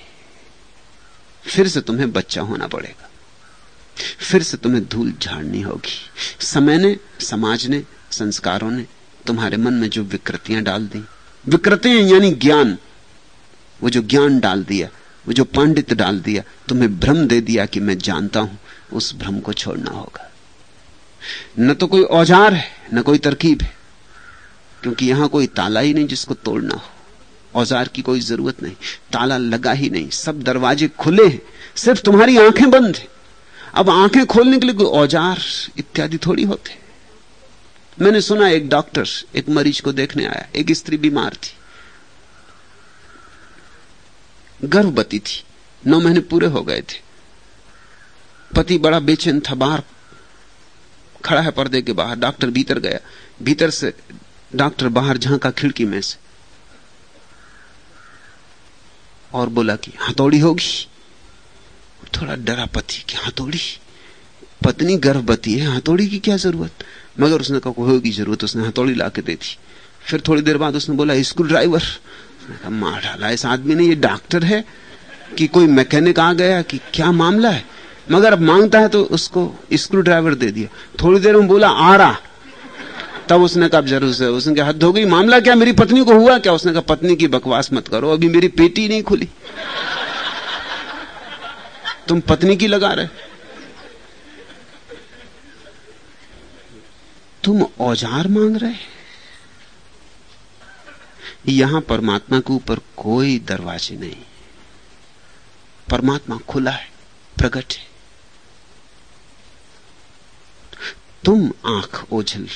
फिर से तुम्हें बच्चा होना पड़ेगा। फिर से तुम्हें धूल झाड़नी होगी। समय ने, समाज ने, संस्कारों ने तुम्हारे मन में जो विकृतियाँ डाल दी। विकृतियाँ यानी ज्ञान। वो जो ज्ञान डाल दिया वो जो पांडित डाल दिया, तुम्हें भ्रम दे दिया कि मैं जानता हूँ, उस भ्रम को छोड़ना होगा। न तो कोई औज़ार है, न कोई तरकीब है, क्योंकि यहाँ कोई ताला ही नहीं जिसको तोड़ना हो। औज़ार की कोई ज़रूरत नहीं, ताला लगा ही नहीं, सब दरवाजे खुले हैं, सिर्फ़ तुम्हारी आँखें बंद हैं। अब आँखें खोलने के लिए कोई औज़ार इत्यादि थोड़ी होते। मैंने सुना एक डॉक्टर, एक मरीज़ को देखने आया, एक स्त्री बीमार थी। गर्भवती थी। नौ महीने पूरे हो गए थे। पति बड़ा बेचैन था, बाहर खड़ा है पर्दे के बाहर, डॉक्टर भीतर गया। भीतर से डॉक्टर बाहर झांका खिड़की में से। और बोला कि, हथौड़ी होगी। थोड़ा डरा पति कि, हथौड़ी? पत्नी गर्भवती है, हथौड़ी की क्या ज़रूरत? मगर उसने कहा होगी ज़रूरत, उसने हथौड़ी ला के दे दी। फिर थोड़ी देर बाद उसने बोला, स्क्रू ड्राइवर मार डाला, इस आदमी ने, ये डॉक्टर है कि कोई मैकेनिक आ गया कि क्या मामला है? मगर अब माँगता है तो उसको स्क्रू ड्राइवर दे दिया। थोड़ी देर में बोला, आ रहा। तब उसने कहा ज़रूर से, उसने कहा, हद हो गई, मामला क्या, मेरी पत्नी को हुआ क्या? उसने कहा, पत्नी की बकवास मत करो, अभी मेरी पेटी नहीं खुली। तुम पत्नी की लगा रहे तुम औज़ार मांग रहे यहाँ परमात्मा के ऊपर कोई दरवाजे नहीं परमात्मा खुला है, प्रकट है। तुम आँख ओझल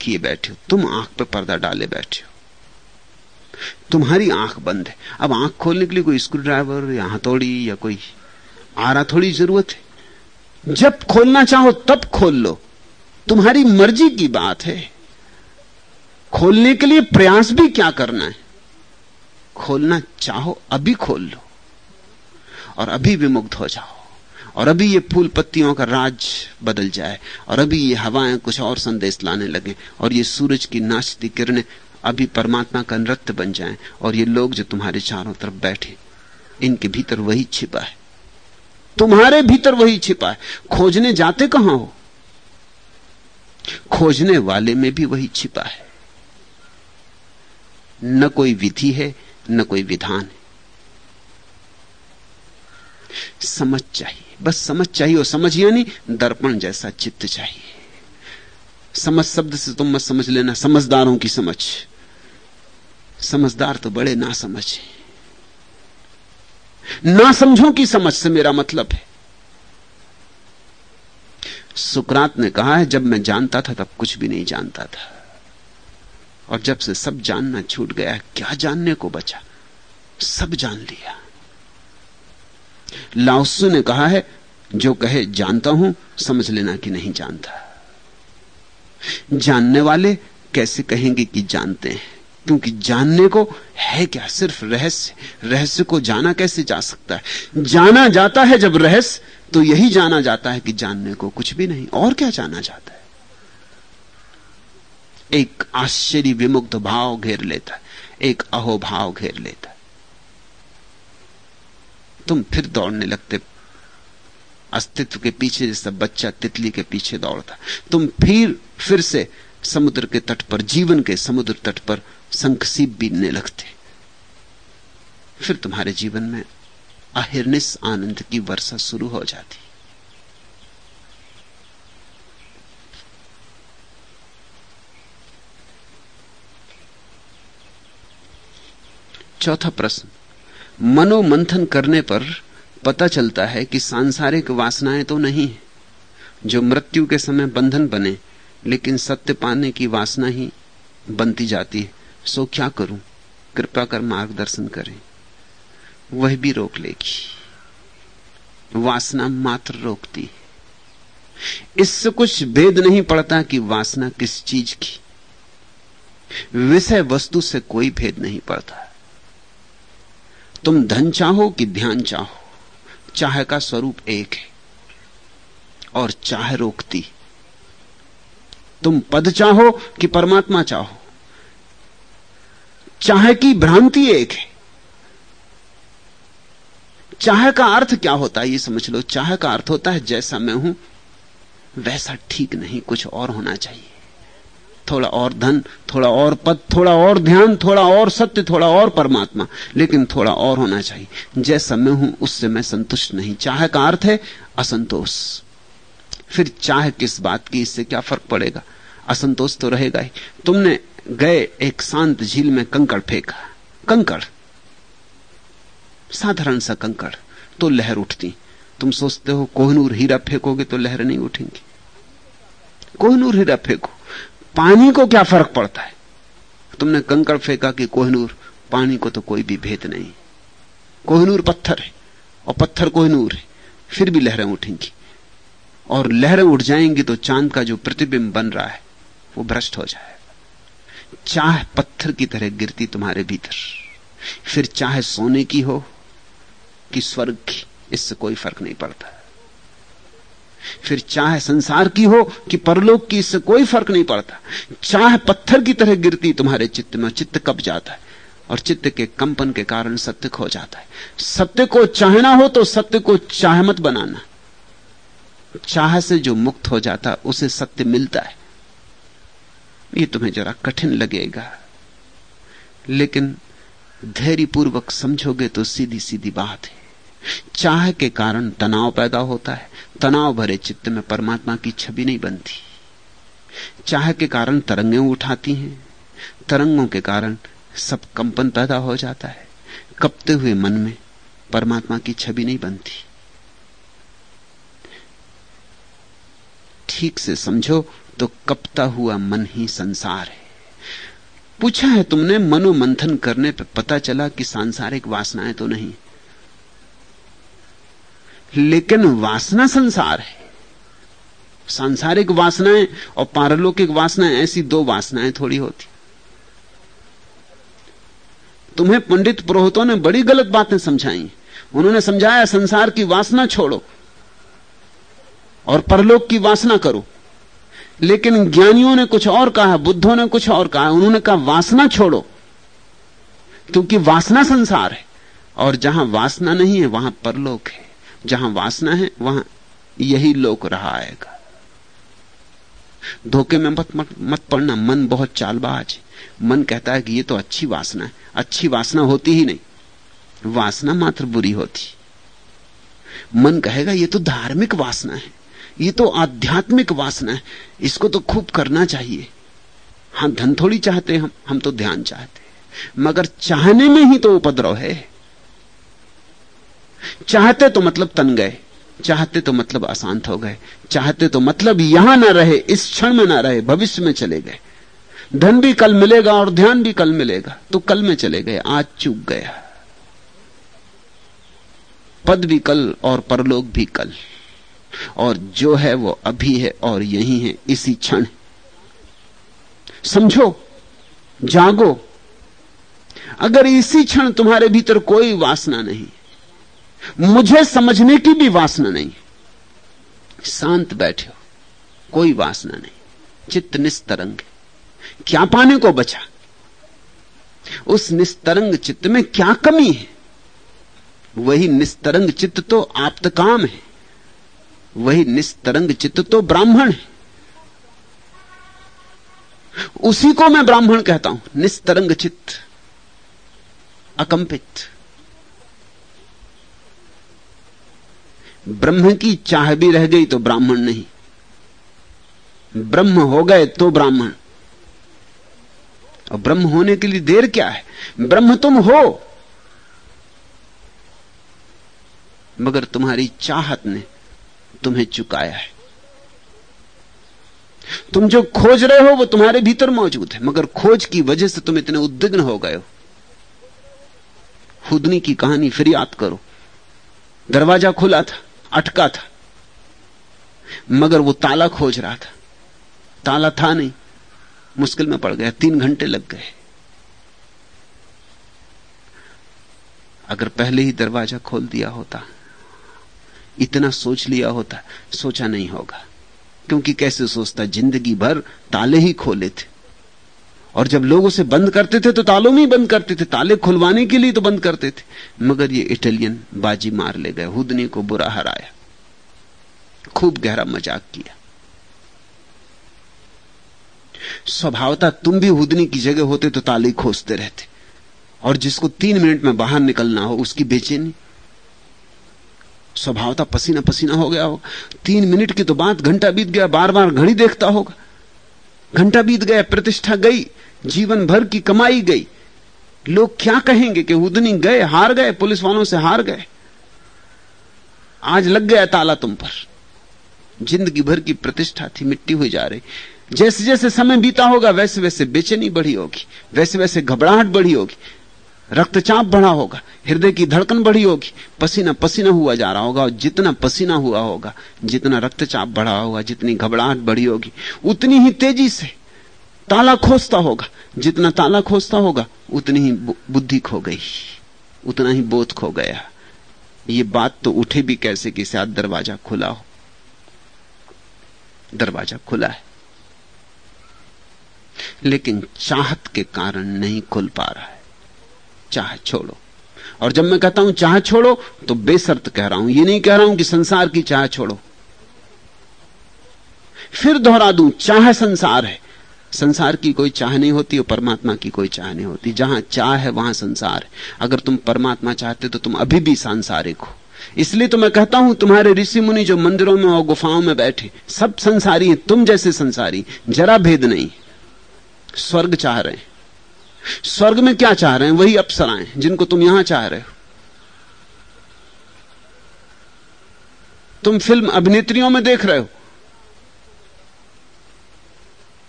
किए बैठे हो, तुम आँख पे पर्दा डाले बैठे हो। तुम्हारी आँख बंद है। अब आँख खोलने के लिए कोई स्क्रू ड्राइवर या हथौड़ी या कोई आरा थोड़ी ज़रूरत है। जब खोलना चाहो तब खोल लो। तुम्हारी मर्ज़ी की बात है। खोलने के लिए प्रयास भी क्या करना है? खोलना चाहो, अभी खोल लो। और अभी विमुक्त हो जाओ। और अभी ये फूल पत्तियों का राज बदल जाए। और अभी ये हवाएँ कुछ और संदेश लाने लगे। और ये सूरज की नाचती किरणें अभी परमात्मा का नृत्य बन जाएँ। और ये लोग जो तुम्हारे चारों तरफ़ बैठे, इनके भीतर वही छिपा है। तुम्हारे भीतर वही छिपा है। खोजने जाते कहाँ हो? खोजने वाले में भी वही छिपा है। न कोई विधि है, न कोई विधान है। समझ चाहिए। बस समझ चाहिए और समझ यानी दर्पण जैसा चित्त चाहिए। समझ शब्द से तुम मत समझ लेना, समझदारों की समझ। समझदार तो बड़े ना समझ। ना समझों की समझ से मेरा मतलब है। सुकरात ने कहा है, जब मैं जानता था तब कुछ भी नहीं जानता था। और जब से सब जानना छूट गया, क्या जानने को बचा? सब जान लिया। लाउसु ने कहा है, जो कहे, जानता हूँ, समझ लेना कि नहीं जानता। जानने वाले कैसे कहेंगे कि जानते हैं? क्योंकि जानने को है क्या सिर्फ़ रहस्य? रहस्य को जाना कैसे जा सकता है? जाना जाता है जब रहस्य तो यही जाना जाता है कि जानने को कुछ भी नहीं, और क्या जाना जाता है? एक आश्चर्य विमुक्त भाव घेर लेता है, एक अहोभाव घेर लेता तुम फिर दौड़ने लगते अस्तित्व के पीछे जैसा बच्चा तितली के पीछे दौड़ता तुम फिर फिर से समुद्र के तट पर, जीवन के समुद्र तट पर संकसीप बीनने लगते फिर तुम्हारे जीवन में अहिर्निश आनंद की वर्षा शुरू हो जाती चौथा प्रश्न। मनोमंथन करने पर पता चलता है कि सांसारिक वासनाएँ तो नहीं है, जो मृत्यु के समय बंधन बने, लेकिन सत्य पाने की वासना ही बनती जाती है। सो क्या करूँ? कृपा कर मार्गदर्शन करें। वह भी रोक लेगी। वासना मात्र रोकती है। इससे कुछ भेद नहीं पड़ता कि वासना किस चीज़ की। विषय वस्तु से कोई भेद नहीं पड़ता। तुम धन चाहो कि ध्यान चाहो। चाह का स्वरूप एक है और चाह रोकती। तुम पद चाहो कि परमात्मा चाहो। चाह की भ्रांति एक है। चाह का अर्थ क्या होता है ये समझ लो। चाह का अर्थ होता है जैसा मैं हूँ, वैसा ठीक नहीं, कुछ और होना चाहिए। थोड़ा और धन, थोड़ा और पद, थोड़ा और ध्यान, थोड़ा और सत्य, थोड़ा और परमात्मा। लेकिन थोड़ा और होना चाहिए। जैसा मैं हूँ, उससे मैं संतुष्ट नहीं। चाह का अर्थ है असंतोष। फिर चाह किस बात की, इससे क्या फ़र्क पड़ेगा? असंतोष तो रहेगा ही। तुमने गए एक शांत झील में कंकड़ फेंका। कंकड़। साधारण सा कंकड़। तो लहर उठती। तुम सोचते हो, कोहनूर हीरा फेंकोगे तो लहर नहीं उठेंगी। कोहनूर हीरा फेंको। पानी को क्या फ़र्क पड़ता है? तुमने कंकड़ फेंका कि कोहनूर, पानी को तो कोई भी भेद नहीं। कोहनूर पत्थर है, और पत्थर कोहनूर है, फिर भी लहरें उठेंगी। और लहरें उठ जाएँगी तो चाँद का जो प्रतिबिंब बन रहा है, वो भ्रष्ट हो जाए चाह पत्थर की तरह गिरती तुम्हारे भीतर, फिर चाहे सोने की हो, कि स्वर्ग की, इससे कोई फ़र्क नहीं पड़ता। फिर चाहे संसार की हो कि परलोक की इससे कोई फ़र्क नहीं पड़ता। चाह पत्थर की तरह गिरती तुम्हारे चित्त में, चित्त कब जाता है? और चित्त के कंपन के कारण सत्य खो जाता है। सत्य को चाहना हो तो सत्य को चाह मत बनाना। चाह से जो मुक्त हो जाता, उसे सत्य मिलता है। ये तुम्हें जरा कठिन लगेगा। लेकिन धैर्यपूर्वक समझोगे तो सीधी सीधी बात है। चाह के कारण तनाव पैदा होता है। तनाव भरे चित्त में परमात्मा की छवि नहीं बनती। चाह के कारण तरंगें उठाती हैं। तरंगों के कारण सब कंपन पैदा हो जाता है। कपते हुए मन में परमात्मा की छवि नहीं बनती। ठीक से समझो तो कपता हुआ मन ही संसार है। पूछा है तुमने, मनोमंथन करने पर पता चला कि सांसारिक वासनाएँ तो नहीं। लेकिन वासना संसार है। सांसारिक वासनाएँ और पारलौकिक वासनाएँ, ऐसी दो वासनाएँ थोड़ी होती। तुम्हें पंडित पुरोहितों ने बड़ी गलत बातें समझाई। उन्होंने समझाया, संसार की वासना छोड़ो और परलोक की वासना करो। लेकिन ज्ञानियों ने कुछ और कहा, बुद्धों ने कुछ और कहा, उन्होंने कहा, वासना छोड़ो, क्योंकि वासना संसार है और जहाँ वासना नहीं है, वहाँ परलोक है। जहाँ वासना है वहाँ यही लोक रहा आएगा। धोखे में मत मत, मत पड़ना मन बहुत चालबाज है। मन कहता है कि ये तो अच्छी वासना है अच्छी वासना होती ही नहीं। वासना मात्र बुरी होती। मन कहेगा ये तो धार्मिक वासना है ये तो आध्यात्मिक वासना है इसको तो खूब करना चाहिए। हाँ धन थोड़ी चाहते हम हम तो ध्यान चाहते मगर चाहने में ही तो उपद्रव है। चाहते तो मतलब तन गए, चाहते तो मतलब अशांत हो गए, चाहते तो मतलब यहाँ ना रहे, इस क्षण में ना रहे, भविष्य में चले गए। धन भी कल मिलेगा और ध्यान भी कल मिलेगा तो कल में चले गए, आज चूक गया। पद भी कल और परलोक भी कल, और जो है वो अभी है और यही है, इसी क्षण। समझो, जागो, अगर इसी क्षण तुम्हारे भीतर कोई वासना नहीं मुझे समझने की भी वासना नहीं। शांत बैठे हो, कोई वासना नहीं। चित्त निस्तरंग क्या पाने को बचा? उस निस्तरंग चित्त में क्या कमी है? वही निस्तरंग चित्त तो आप्तकाम है। वही निस्तरंग चित्त तो ब्राह्मण है। उसी को मैं ब्राह्मण कहता हूँ। निस्तरंग चित्त, अकंपित। ब्रह्म की चाह भी रह गई तो ब्राह्मण नहीं। ब्रह्म हो गए तो ब्राह्मण। और ब्रह्म होने के लिए देर क्या है? ब्रह्म तुम हो। मगर तुम्हारी चाहत ने तुम्हें चुकाया है। तुम जो खोज रहे हो वो तुम्हारे भीतर मौजूद है, मगर खोज की वजह से तुम इतने उद्विग्न हो गए हो। खुदनी की कहानी फिर याद करो। दरवाज़ा खुला था। अटका था। मगर वो ताला खोज रहा था। ताला था नहीं, मुश्किल में पड़ गया, तीन घंटे लग गए। अगर पहले ही दरवाज़ा खोल दिया होता, इतना सोच लिया होता, सोचा नहीं होगा। क्योंकि कैसे सोचता, ज़िंदगी भर ताले ही खोले थे। और जब लोग उसे बंद करते थे तो तालों में ही बंद करते थे। ताले खुलवाने के लिए तो बंद करते थे। मगर ये इटालियन बाजी मार ले गए। हुदनी को बुरा हराया। खूब गहरा मज़ाक किया। स्वभावता तुम भी हुदनी की जगह होते तो ताले खोजते रहते। और जिसको तीन मिनट में बाहर निकलना हो, उसकी बेचैनी। स्वभावता पसीना पसीना हो गया हो तीन मिनट की तो बात घंटा बीत गया। बार बार घड़ी देखता होगा। घंटा बीत गया, प्रतिष्ठा गई, जीवन भर की कमाई गई। लोग क्या कहेंगे कि उदनी गए, हार गए, पुलिस वालों से हार गए। आज लग गया ताला तुम पर। ज़िंदगी भर की प्रतिष्ठा थी, मिट्टी हुई जा रही। जैसे जैसे समय बीता होगा वैसे वैसे बेचैनी बढ़ी होगी वैसे वैसे घबराहट बढ़ी होगी। रक्तचाप बढ़ा होगा, हृदय की धड़कन बढ़ी होगी, पसीना पसीना हुआ जा रहा होगा और जितना पसीना हुआ होगा, जितना रक्तचाप बढ़ा होगा, जितनी घबराहट बढ़ी होगी, उतनी ही तेज़ी से ताला खोजता होगा, जितना ताला खोजता होगा, उतनी ही बुद्धि खो गई, उतना ही बोध खो गया। ये बात तो उठे भी कैसे कि शायद दरवाज़ा खुला हो? दरवाज़ा खुला है, लेकिन चाहत के कारण नहीं खुल पा रहा है। चाह छोड़ो। और जब मैं कहता हूँ चाह छोड़ो तो बेसर्त कह रहा हूँ। ये नहीं कह रहा हूँ कि संसार की चाह छोड़ो। फिर दोहरा दूँ, चाह संसार है। संसार की कोई चाह नहीं होती और परमात्मा की कोई चाह नहीं होती। जहाँ चाह है, वहाँ संसार है। अगर तुम परमात्मा चाहते तो तुम अभी भी सांसारिक हो। इसलिए तो मैं कहता हूँ, तुम्हारे ऋषि मुनि जो मंदिरों में और गुफाओं में बैठे, सब संसारी हैं, तुम जैसे संसारी जरा भेद नहीं। स्वर्ग चाह रहे हैं। स्वर्ग में क्या चाह रहे हैं? वही अप्सराएँ जिनको तुम यहाँ चाह रहे हो। तुम फ़िल्म अभिनेत्रियों में देख रहे हो।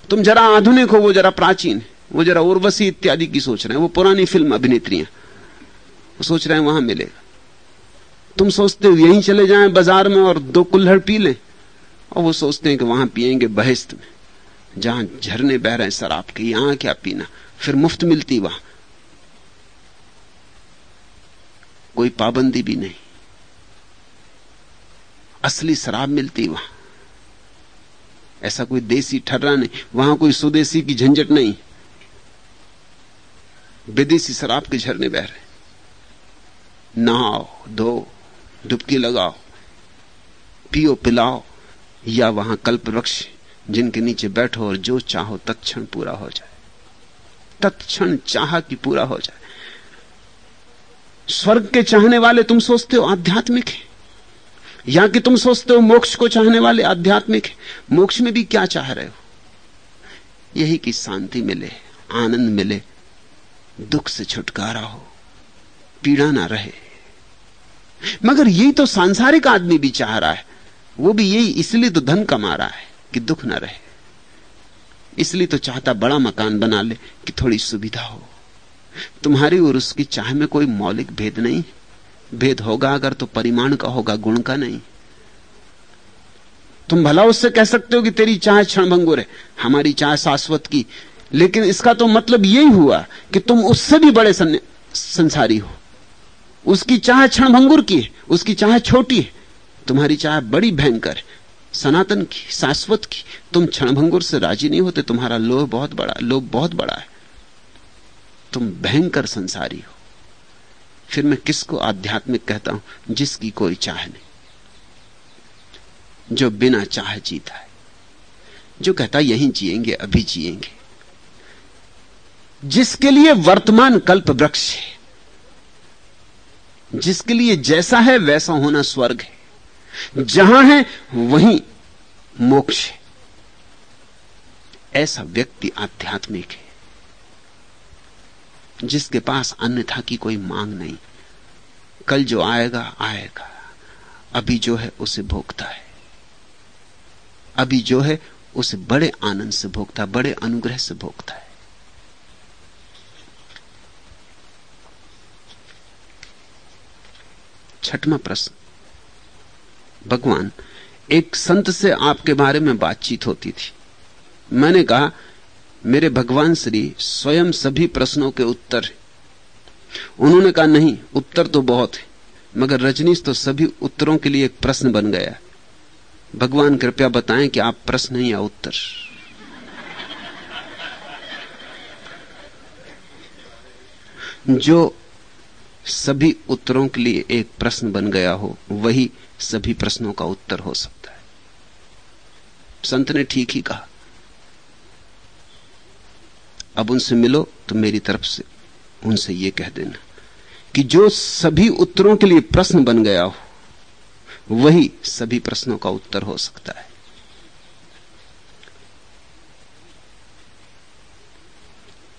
तुम जरा आधुनिक हो, वो जरा प्राचीन वो जरा उर्वशी इत्यादि की सोच रहे हैं, वो पुरानी फ़िल्म अभिनेत्रियाँ। वो सोच रहे हैं वहाँ मिलेगा। तुम सोचते हो यहीं चले जाएँ बाज़ार में और दो कुल्हड़ पी लें, और वो सोचते हैं कि वहाँ पिएँगे बहिस्त में। जहाँ झरने बह रहे हैं, शराब के, यहाँ क्या पीना? फिर मुफ़्त मिलती वहाँ। कोई पाबंदी भी नहीं। असली शराब मिलती वहाँ। ऐसा कोई देसी ठर्रा नहीं, वहाँ कोई स्वदेशी की झंझट नहीं। विदेशी शराब के झरने बह रहे नहाओ, धो डुबकी लगाओ, पियो, पिलाओ, या वहाँ कल्प वृक्ष जिनके नीचे बैठो और जो चाहो तत्क्षण पूरा हो जाए। तत्क्षण चाह की पूरा हो जाए। स्वर्ग के चाहने वाले तुम सोचते हो आध्यात्मिक है? या कि तुम सोचते हो मोक्ष को चाहने वाले आध्यात्मिक है? मोक्ष में भी क्या चाह रहे हो? यही कि शांति मिले, आनंद मिले, दुख से छुटकारा हो, पीड़ा ना रहे। मगर यही तो सांसारिक आदमी भी चाह रहा है, वो भी यही इसलिए तो धन कमा रहा है कि दुख ना रहे। इसलिए तो चाहता बड़ा मकान बना ले कि थोड़ी सुविधा हो। तुम्हारी और उसकी चाह में कोई मौलिक भेद नहीं। भेद होगा अगर तो परिमाण का होगा, गुण का नहीं। तुम भला उससे कह सकते हो कि तेरी चाह क्षणभंगुर है, हमारी चाह शाश्वत की। लेकिन इसका तो मतलब यही हुआ कि तुम उससे भी बड़े संसारी हो। उसकी चाह क्षणभंगुर की है, उसकी चाह छोटी है। तुम्हारी चाह बड़ी भयंकर है। सनातन की, शाश्वत की, तुम क्षणभंगुर से राज़ी नहीं होते, तुम्हारा लोह बहुत बड़ा, लोभ बहुत बड़ा है। तुम भयंकर संसारी हो। फिर मैं किसको आध्यात्मिक कहता हूँ? जिसकी कोई चाह नहीं। जो बिना चाह जीता है। जो कहता, यहीं जिएँगे, अभी जिएँगे। जिसके लिए वर्तमान कल्प वृक्ष है। जिसके लिए जैसा है, वैसा होना स्वर्ग है। जहाँ है, वहीं मोक्ष है। ऐसा व्यक्ति आध्यात्मिक है, जिसके पास अन्यथा की कोई मांग नहीं। कल जो आएगा आएगा। अभी जो है, उसे भोगता है। अभी जो है, उसे बड़े आनंद से भोगता है, बड़े अनुग्रह से भोगता है। छठवा प्रश्न। भगवान, एक संत से आपके बारे में बातचीत होती थी। मैंने कहा, मेरे भगवान श्री स्वयं सभी प्रश्नों के उत्तर है। उन्होंने कहा, नहीं, उत्तर तो बहुत है, मगर रजनीश तो सभी उत्तरों के लिए एक प्रश्न बन गया भगवान, कृपया बताएँ कि आप प्रश्न या उत्तर? जो सभी उत्तरों के लिए एक प्रश्न बन गया हो, वही सभी प्रश्नों का उत्तर हो सकता है। संत ने ठीक ही कहा। अब उनसे मिलो तो मेरी तरफ़ से उनसे यह कह देना कि जो सभी उत्तरों के लिए प्रश्न बन गया हो, वही सभी प्रश्नों का उत्तर हो सकता है।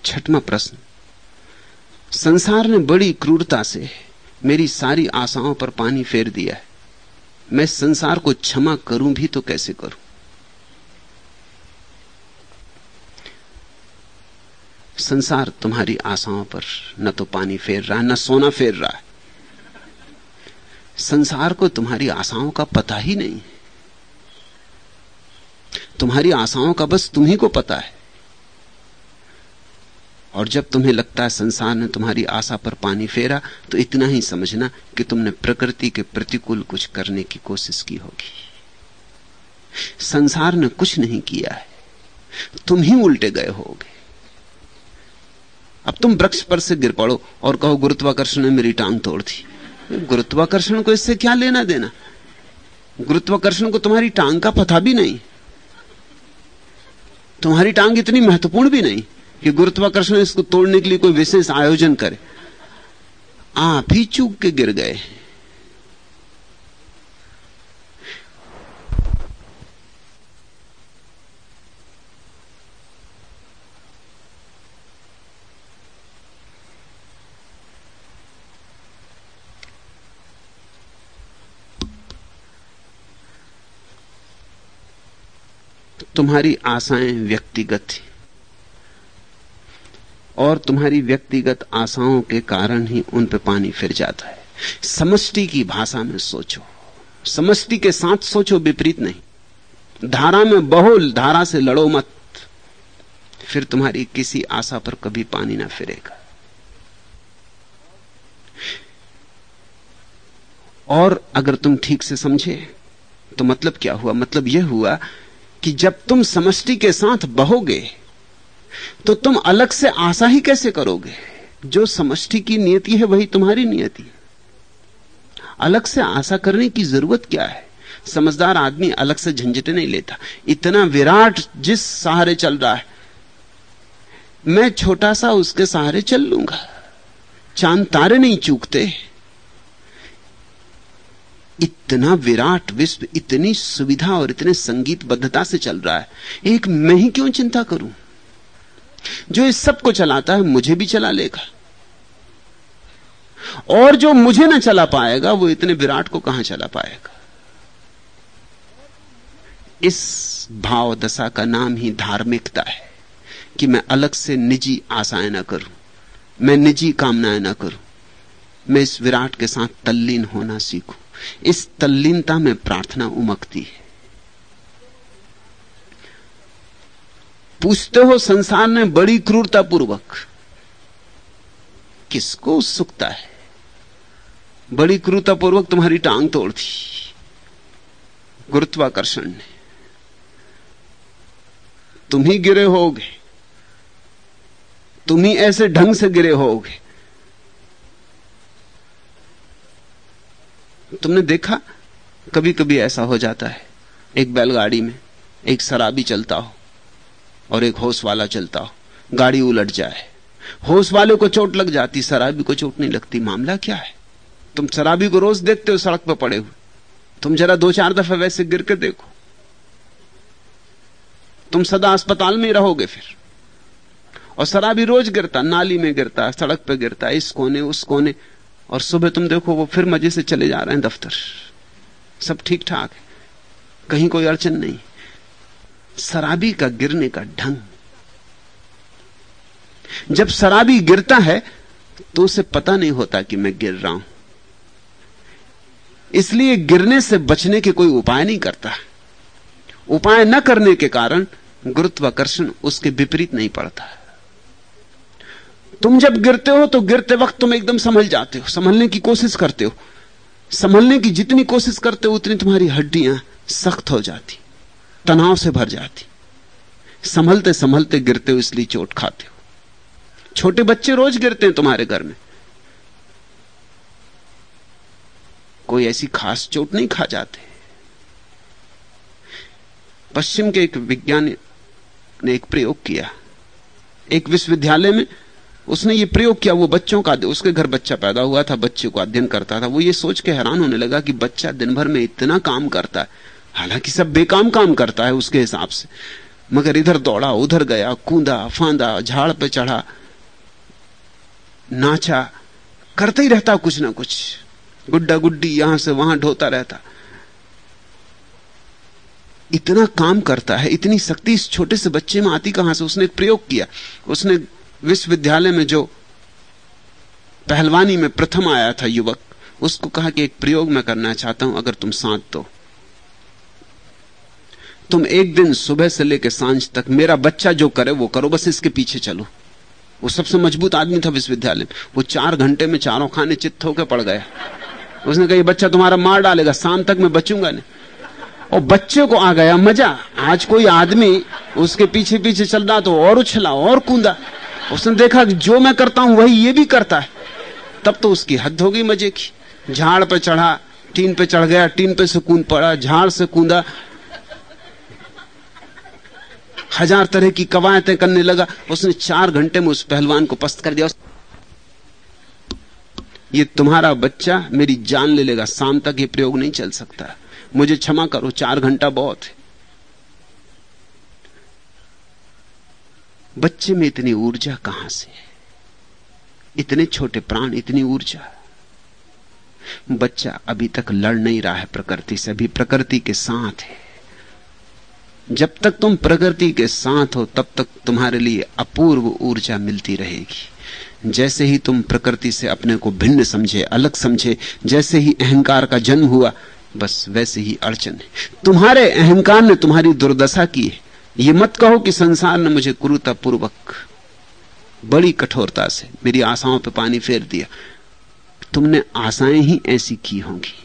छठवा प्रश्न। संसार ने बड़ी क्रूरता से मेरी सारी आशाओं पर पानी फेर दिया है। मैं संसार को क्षमा करूँ भी तो कैसे करूँ? संसार तुम्हारी आशाओं पर न तो पानी फेर रहा है न सोना फेर रहा है। संसार को तुम्हारी आशाओं का पता ही नहीं। तुम्हारी आशाओं का बस तुम्ही को पता है। और जब तुम्हें लगता है संसार ने तुम्हारी आशा पर पानी फेरा तो इतना ही समझना कि तुमने प्रकृति के प्रतिकूल कुछ करने की कोशिश की होगी। संसार ने कुछ नहीं किया है। तुम ही उल्टे गए होगे। अब तुम वृक्ष पर से गिर पड़ो और कहो, गुरुत्वाकर्षण ने मेरी टांग तोड़ दी। गुरुत्वाकर्षण को इससे क्या लेना देना? गुरुत्वाकर्षण को तुम्हारी टांग का पता भी नहीं। तुम्हारी टांग इतनी महत्वपूर्ण भी नहीं। कि गुरुत्वाकर्षण इसको तोड़ने के लिए कोई विशेष आयोजन करे। आप ही चूक के गिर गए। तुम्हारी आशाएँ व्यक्तिगत थी। और तुम्हारी व्यक्तिगत आशाओं के कारण ही उन पर पानी फिर जाता है। समष्टि की भाषा में सोचो। समष्टि के साथ सोचो, विपरीत नहीं। धारा में बहुल, धारा से लड़ो मत। फिर तुम्हारी किसी आशा पर कभी पानी ना फिरेगा। और अगर तुम ठीक से समझे तो मतलब क्या हुआ? मतलब यह हुआ कि जब तुम समष्टि के साथ बहोगे तो तुम अलग से आशा ही कैसे करोगे? जो समष्टि की नियति है, वही तुम्हारी नियति अलग से आशा करने की ज़रूरत क्या है? समझदार आदमी अलग से झंझटे नहीं लेता। इतना विराट जिस सहारे चल रहा है, मैं छोटा सा उसके सहारे चल लूँगा। चाँद तारे नहीं चूकते। इतना विराट विश्व, इतनी सुविधा और इतने संगीतबद्धता से चल रहा है। एक मैं ही क्यों चिंता करूँ? जो इस सबको चलाता है, मुझे भी चला लेगा। और जो मुझे ना चला पाएगा, वो इतने विराट को कहाँ चला पाएगा? इस भाव दशा का नाम ही धार्मिकता है कि मैं अलग से निजी आशाएँ ना करूँ, मैं निजी कामनाएँ ना करूँ, मैं इस विराट के साथ तल्लीन होना सीखूं। इस तल्लीनता में प्रार्थना उमकती है। पूछते हो संसार ने बड़ी क्रूरता पूर्वक किसको उत्सुकता है? बड़ी क्रूरता पूर्वक तुम्हारी टांग तोड़ दी। गुरुत्वाकर्षण ने। तुम ही गिरे होगे। तुम ही ऐसे ढंग से गिरे होगे। तुमने देखा? कभी कभी ऐसा हो जाता है। एक बैलगाड़ी में एक शराबी चलता हो। और एक होश वाला चलता हो, गाड़ी उलट जाए। होश वाले को चोट लग जाती, शराबी को चोट नहीं लगती। मामला क्या है? तुम शराबी को रोज देखते हो, सड़क पर पड़े हुए। तुम जरा दो चार दफे वैसे गिर के देखो। तुम सदा अस्पताल में रहोगे फिर। और शराबी रोज गिरता, नाली में गिरता, सड़क पर गिरता, इस कोने, उस कोने। और सुबह तुम देखो, वो फिर मज़े से चले जा रहे हैं दफ्तर। सब ठीक ठाक है। कहीं कोई अड़चन नहीं। शराबी का गिरने का ढंग। जब शराबी गिरता है तो उसे पता नहीं होता कि मैं गिर रहा हूँ। इसलिए गिरने से बचने के कोई उपाय नहीं करता। उपाय न करने के कारण गुरुत्वाकर्षण उसके विपरीत नहीं पड़ता। तुम जब गिरते हो तो गिरते वक्त तुम एकदम संभल जाते हो। संभलने की कोशिश करते हो। संभलने की जितनी कोशिश करते हो, उतनी तुम्हारी हड्डियाँ सख्त हो जाती। तनाव से भर जाती। संभलते संभलते गिरते हो, इसलिए चोट खाते हो। छोटे बच्चे रोज गिरते हैं तुम्हारे घर में। कोई ऐसी खास चोट नहीं खा जाते। पश्चिम के एक विज्ञानी ने एक प्रयोग किया। एक विश्वविद्यालय में उसने ये प्रयोग किया, वो बच्चों का, उसके घर बच्चा पैदा हुआ था, बच्चे को अध्ययन करता था। वो ये सोच के हैरान होने लगा कि बच्चा दिन भर में इतना काम करता है। हालाँकि सब बेकाम काम करता है उसके हिसाब से। मगर इधर दौड़ा, उधर गया, कूदा, फांदा, झाड़ पे चढ़ा, नाचा, करता ही रहता कुछ ना कुछ। गुड्डा गुड्डी यहाँ से वहाँ ढोता रहता। इतना काम करता है, इतनी शक्ति इस छोटे से बच्चे में आती कहाँ से? उसने एक प्रयोग किया। उसने विश्वविद्यालय में जो पहलवानी में प्रथम आया था युवक, उसको कहा कि एक प्रयोग मैं करना चाहता हूँ, अगर तुम साथ दो। तुम एक दिन सुबह से लेकर साँझ तक मेरा बच्चा जो करे, वो करो, बस इसके पीछे चलो। वो सबसे मज़बूत आदमी था विश्वविद्यालय में। वो चार घंटे में चारों खाने चित्त होकर पड़ गया। उसने कहा बच्चा तुम्हारा मार डालेगा, शाम तक मैं बचूँगा नहीं। और बच्चे को आ गया मज़ा। आज कोई आदमी उसके पीछे पीछे चल रहा तो और उछला, और कूदा। उसने देखा कि जो मैं करता हूँ, वही ये भी करता है। तब तो उसकी हद हो गई मज़े की। झाड़ पे चढ़ा, टीन पे चढ़ गया, टीन पे से कूद पड़ा, झाड़ से कूदा। हज़ार तरह की कवायतें करने लगा। उसने चार घंटे में उस पहलवान को पस्त कर दिया। ये तुम्हारा बच्चा मेरी जान ले लेगा। शाम तक ये प्रयोग नहीं चल सकता। मुझे क्षमा करो, चार घंटा बहुत है। बच्चे में इतनी ऊर्जा कहाँ से है? इतने छोटे प्राण, इतनी ऊर्जा। बच्चा अभी तक लड़ नहीं रहा है, प्रकृति से। अभी प्रकृति के साथ है। जब तक तुम प्रकृति के साथ हो, तब तक तुम्हारे लिए अपूर्व ऊर्जा मिलती रहेगी। जैसे ही तुम प्रकृति से अपने को भिन्न समझे, अलग समझे, जैसे ही अहंकार का जन्म हुआ, बस वैसे ही अड़चन है। तुम्हारे अहंकार ने तुम्हारी दुर्दशा की है। ये मत कहो कि संसार ने मुझे क्रूरतापूर्वक बड़ी कठोरता से मेरी आशाओं पर पानी फेर दिया। तुमने आशाएँ ही ऐसी की होंगी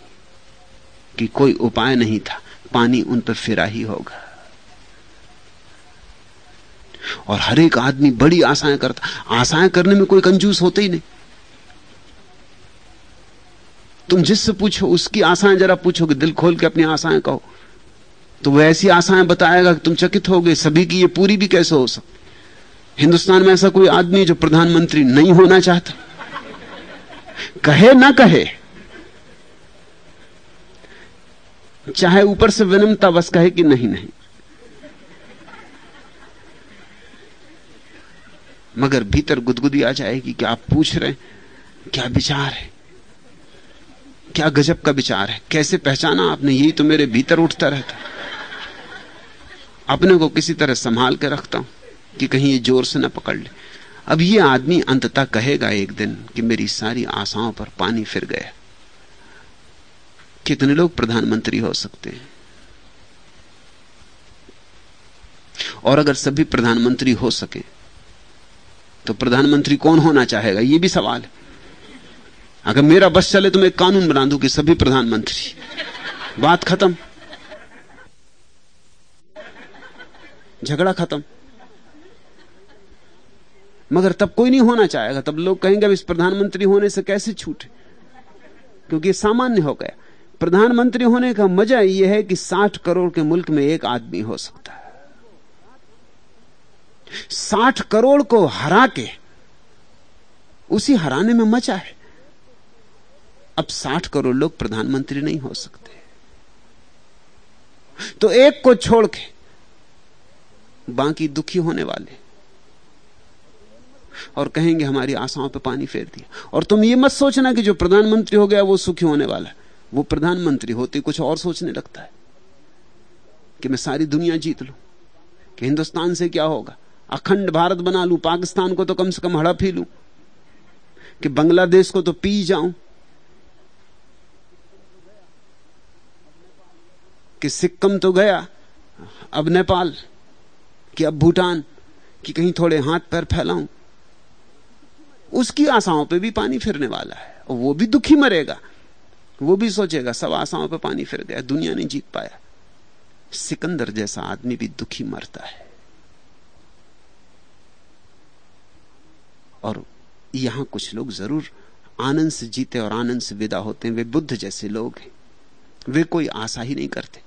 कि कोई उपाय नहीं था। पानी उन पर फिरा ही होगा। और हर एक आदमी बड़ी आशाएँ करता। आशाएँ करने में कोई कंजूस होते ही नहीं। तुम जिससे पूछो, उसकी आशाएँ जरा पूछो कि दिल खोल के अपनी आशाएँ कहो। तो वह ऐसी आशाएँ बताएगा कि तुम चकित हो सभी की ये पूरी भी कैसे हो सकती? हिंदुस्तान में ऐसा कोई आदमी जो प्रधानमंत्री नहीं होना चाहता? कहे ना कहे। चाहे ऊपर से विनम्रता बस कहे कि नहीं नहीं। मगर भीतर गुदगुदी आ जाएगी कि आप पूछ रहे हैं, क्या विचार है? क्या गजब का विचार है? कैसे पहचाना आपने? यही तो मेरे भीतर उठता रहता। अपने को किसी तरह संभाल के रखता हूँ कि कहीं ये ज़ोर से ना पकड़ ले। अब ये आदमी अंततः कहेगा एक दिन कि मेरी सारी आशाओं पर पानी फिर गया। कितने लोग प्रधानमंत्री हो सकते हैं? और अगर सभी प्रधानमंत्री हो सके तो प्रधानमंत्री कौन होना चाहेगा? यह भी सवाल है। अगर मेरा बस चले तो मैं कानून बना दूँ कि सभी प्रधानमंत्री। बात खत्म। झगड़ा खत्म। मगर तब कोई नहीं होना चाहेगा। तब लोग कहेंगे, अब इस प्रधानमंत्री होने से कैसे छूटे? क्योंकि सामान्य हो गया। प्रधानमंत्री होने का मज़ा यह है कि 60 करोड़ के मुल्क में एक आदमी हो सकता है। 60 करोड़ को हरा के उसी हराने में मज़ा है। अब 60 करोड़ लोग प्रधानमंत्री नहीं हो सकते। तो एक को छोड़ के बाकी दुखी होने वाले और कहेंगे, हमारी आशाओं पे पानी फेर दिया। और तुम ये मत सोचना कि जो प्रधानमंत्री हो गया, वो सुखी होने वाला वो प्रधानमंत्री होते कुछ और सोचने लगता है कि मैं सारी दुनिया जीत लू, कि हिंदुस्तान से क्या होगा? अखंड भारत बना लू, पाकिस्तान को तो कम से कम हड़प ही लू, कि बांग्लादेश को तो पी जाऊँ, कि सिक्किम तो गया, अब नेपाल, कि अब भूटान, कि कहीं थोड़े हाथ पैर फैलाऊं, उसकी आशाओं पे भी पानी फिरने वाला है, और वो भी दुखी मरेगा, वो भी सोचेगा, सब आशाओं पे पानी फिर गया, दुनिया नहीं जीत पाया। सिकंदर जैसा आदमी भी दुखी मरता है। और यहाँ कुछ लोग ज़रूर आनंद से जीते और आनंद से विदा होते हैं। वे बुद्ध जैसे लोग हैं। वे कोई आशा ही नहीं करते।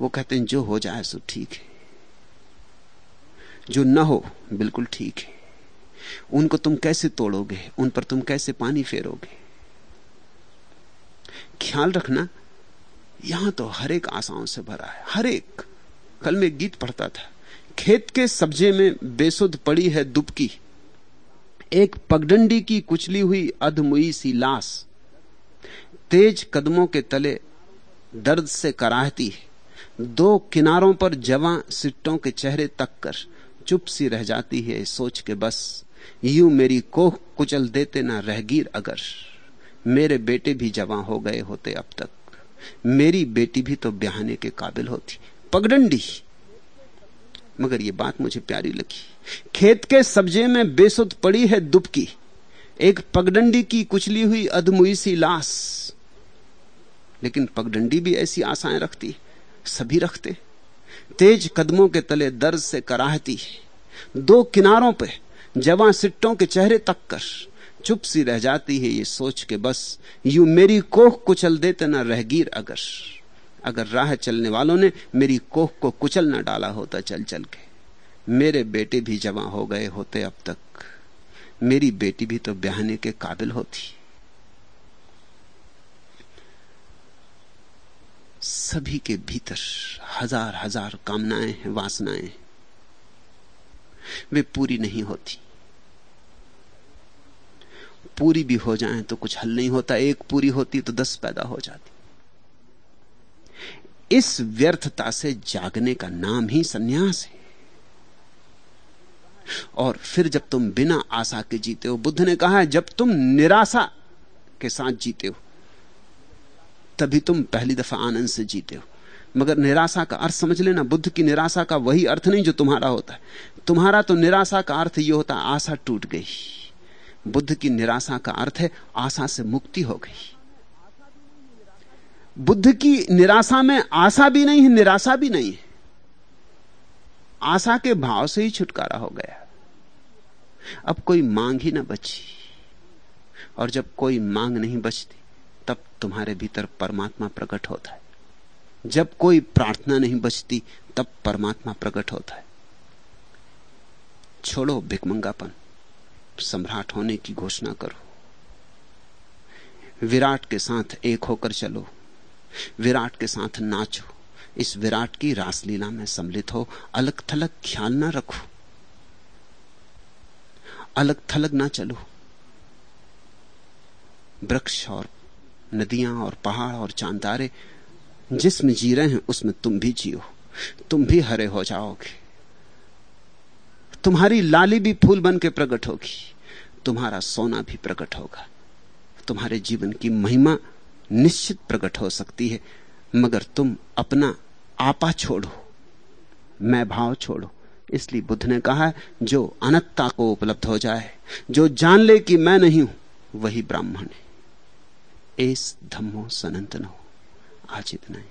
वो कहते हैं, जो हो जाए सो ठीक है। जो न हो, बिल्कुल ठीक है। उनको तुम कैसे तोड़ोगे? उन पर तुम कैसे पानी फेरोगे? ख्याल रखना, यहाँ तो हर एक आशाओं से भरा है। हर एक। कल में गीत पढ़ता था। खेत के सब्जे में बेसुध पड़ी है दुबकी। एक पगडंडी की कुचली हुई अधमुई सी लाश तेज कदमों के तले दर्द से कराहती है। दो किनारों पर जवां सिट्टों के चेहरे तक कर चुप सी रह जाती है। सोच के बस, यूँ मेरी कोह कुचल देते ना रहगीर अगर। मेरे बेटे भी जवां हो गए होते अब तक। मेरी बेटी भी तो ब्याहने के काबिल होती। पगडंडी। मगर ये बात मुझे प्यारी लगी। खेत के सब्जे में बेसुध पड़ी है दुबकी। एक पगडंडी की कुचली हुई अधमुई सी लाश। लेकिन पगडंडी भी ऐसी आशाएँ रखती, सभी रखते। तेज कदमों के तले दर्द से कराहती। दो किनारों पे जवा सिट्टों के चेहरे तक कर चुप सी रह जाती है ये सोच के बस, यू मेरी कोह कुचल देते ना रहगीर अगर। अगर राह चलने वालों ने मेरी कोह को कुचल ना डाला होता चल चल के। मेरे बेटे भी जमा हो गए होते अब तक। मेरी बेटी भी तो ब्याहने के काबिल होती। सभी के भीतर हज़ार हज़ार कामनाएँ हैं, वासनाएँ वे पूरी नहीं होती। पूरी भी हो जाए तो कुछ हल नहीं होता। एक पूरी होती तो दस पैदा हो जाती। इस व्यर्थता से जागने का नाम ही सन्यास है। और फिर जब तुम बिना आशा के जीते हो, बुद्ध ने कहा है, जब तुम निराशा के साथ जीते हो, तभी तुम पहली दफ़ा आनंद से जीते हो। मगर निराशा का अर्थ समझ लेना, बुद्ध की निराशा का वही अर्थ नहीं जो तुम्हारा होता है। तुम्हारा तो निराशा का अर्थ यह होता, आशा टूट गई। बुद्ध की निराशा का अर्थ है, आशा से मुक्ति हो गई। बुद्ध की निराशा में आशा भी नहीं है, निराशा भी नहीं है। आशा के भाव से ही छुटकारा हो गया। अब कोई मांग ही ना बची। और जब कोई मांग नहीं बचती, तब तुम्हारे भीतर परमात्मा प्रकट होता है। जब कोई प्रार्थना नहीं बचती, तब परमात्मा प्रकट होता है। छोड़ो भिकमंगापन, सम्राट होने की घोषणा करो। विराट के साथ एक होकर चलो, विराट के साथ नाचो। इस विराट की रासलीला में सम्मिलित हो अलग थलग ख्याल ना रखो। अलग थलग ना चलो। वृक्ष और नदियाँ और पहाड़ और चांदारे जिसमें जी रहे हैं, उसमें तुम भी जियो। तुम भी हरे हो जाओगे। तुम्हारी लाली भी फूल बन के प्रकट होगी। तुम्हारा सोना भी प्रकट होगा। तुम्हारे जीवन की महिमा निश्चित प्रकट हो सकती है, मगर तुम अपना आपा छोड़ो, मैं भाव छोड़ो। इसलिए बुद्ध ने कहा, जो अनत्ता को उपलब्ध हो जाए, जो जान ले कि मैं नहीं हूँ, वही ब्राह्मण है। एस धम्मो सनंतन हो आज इतना ही।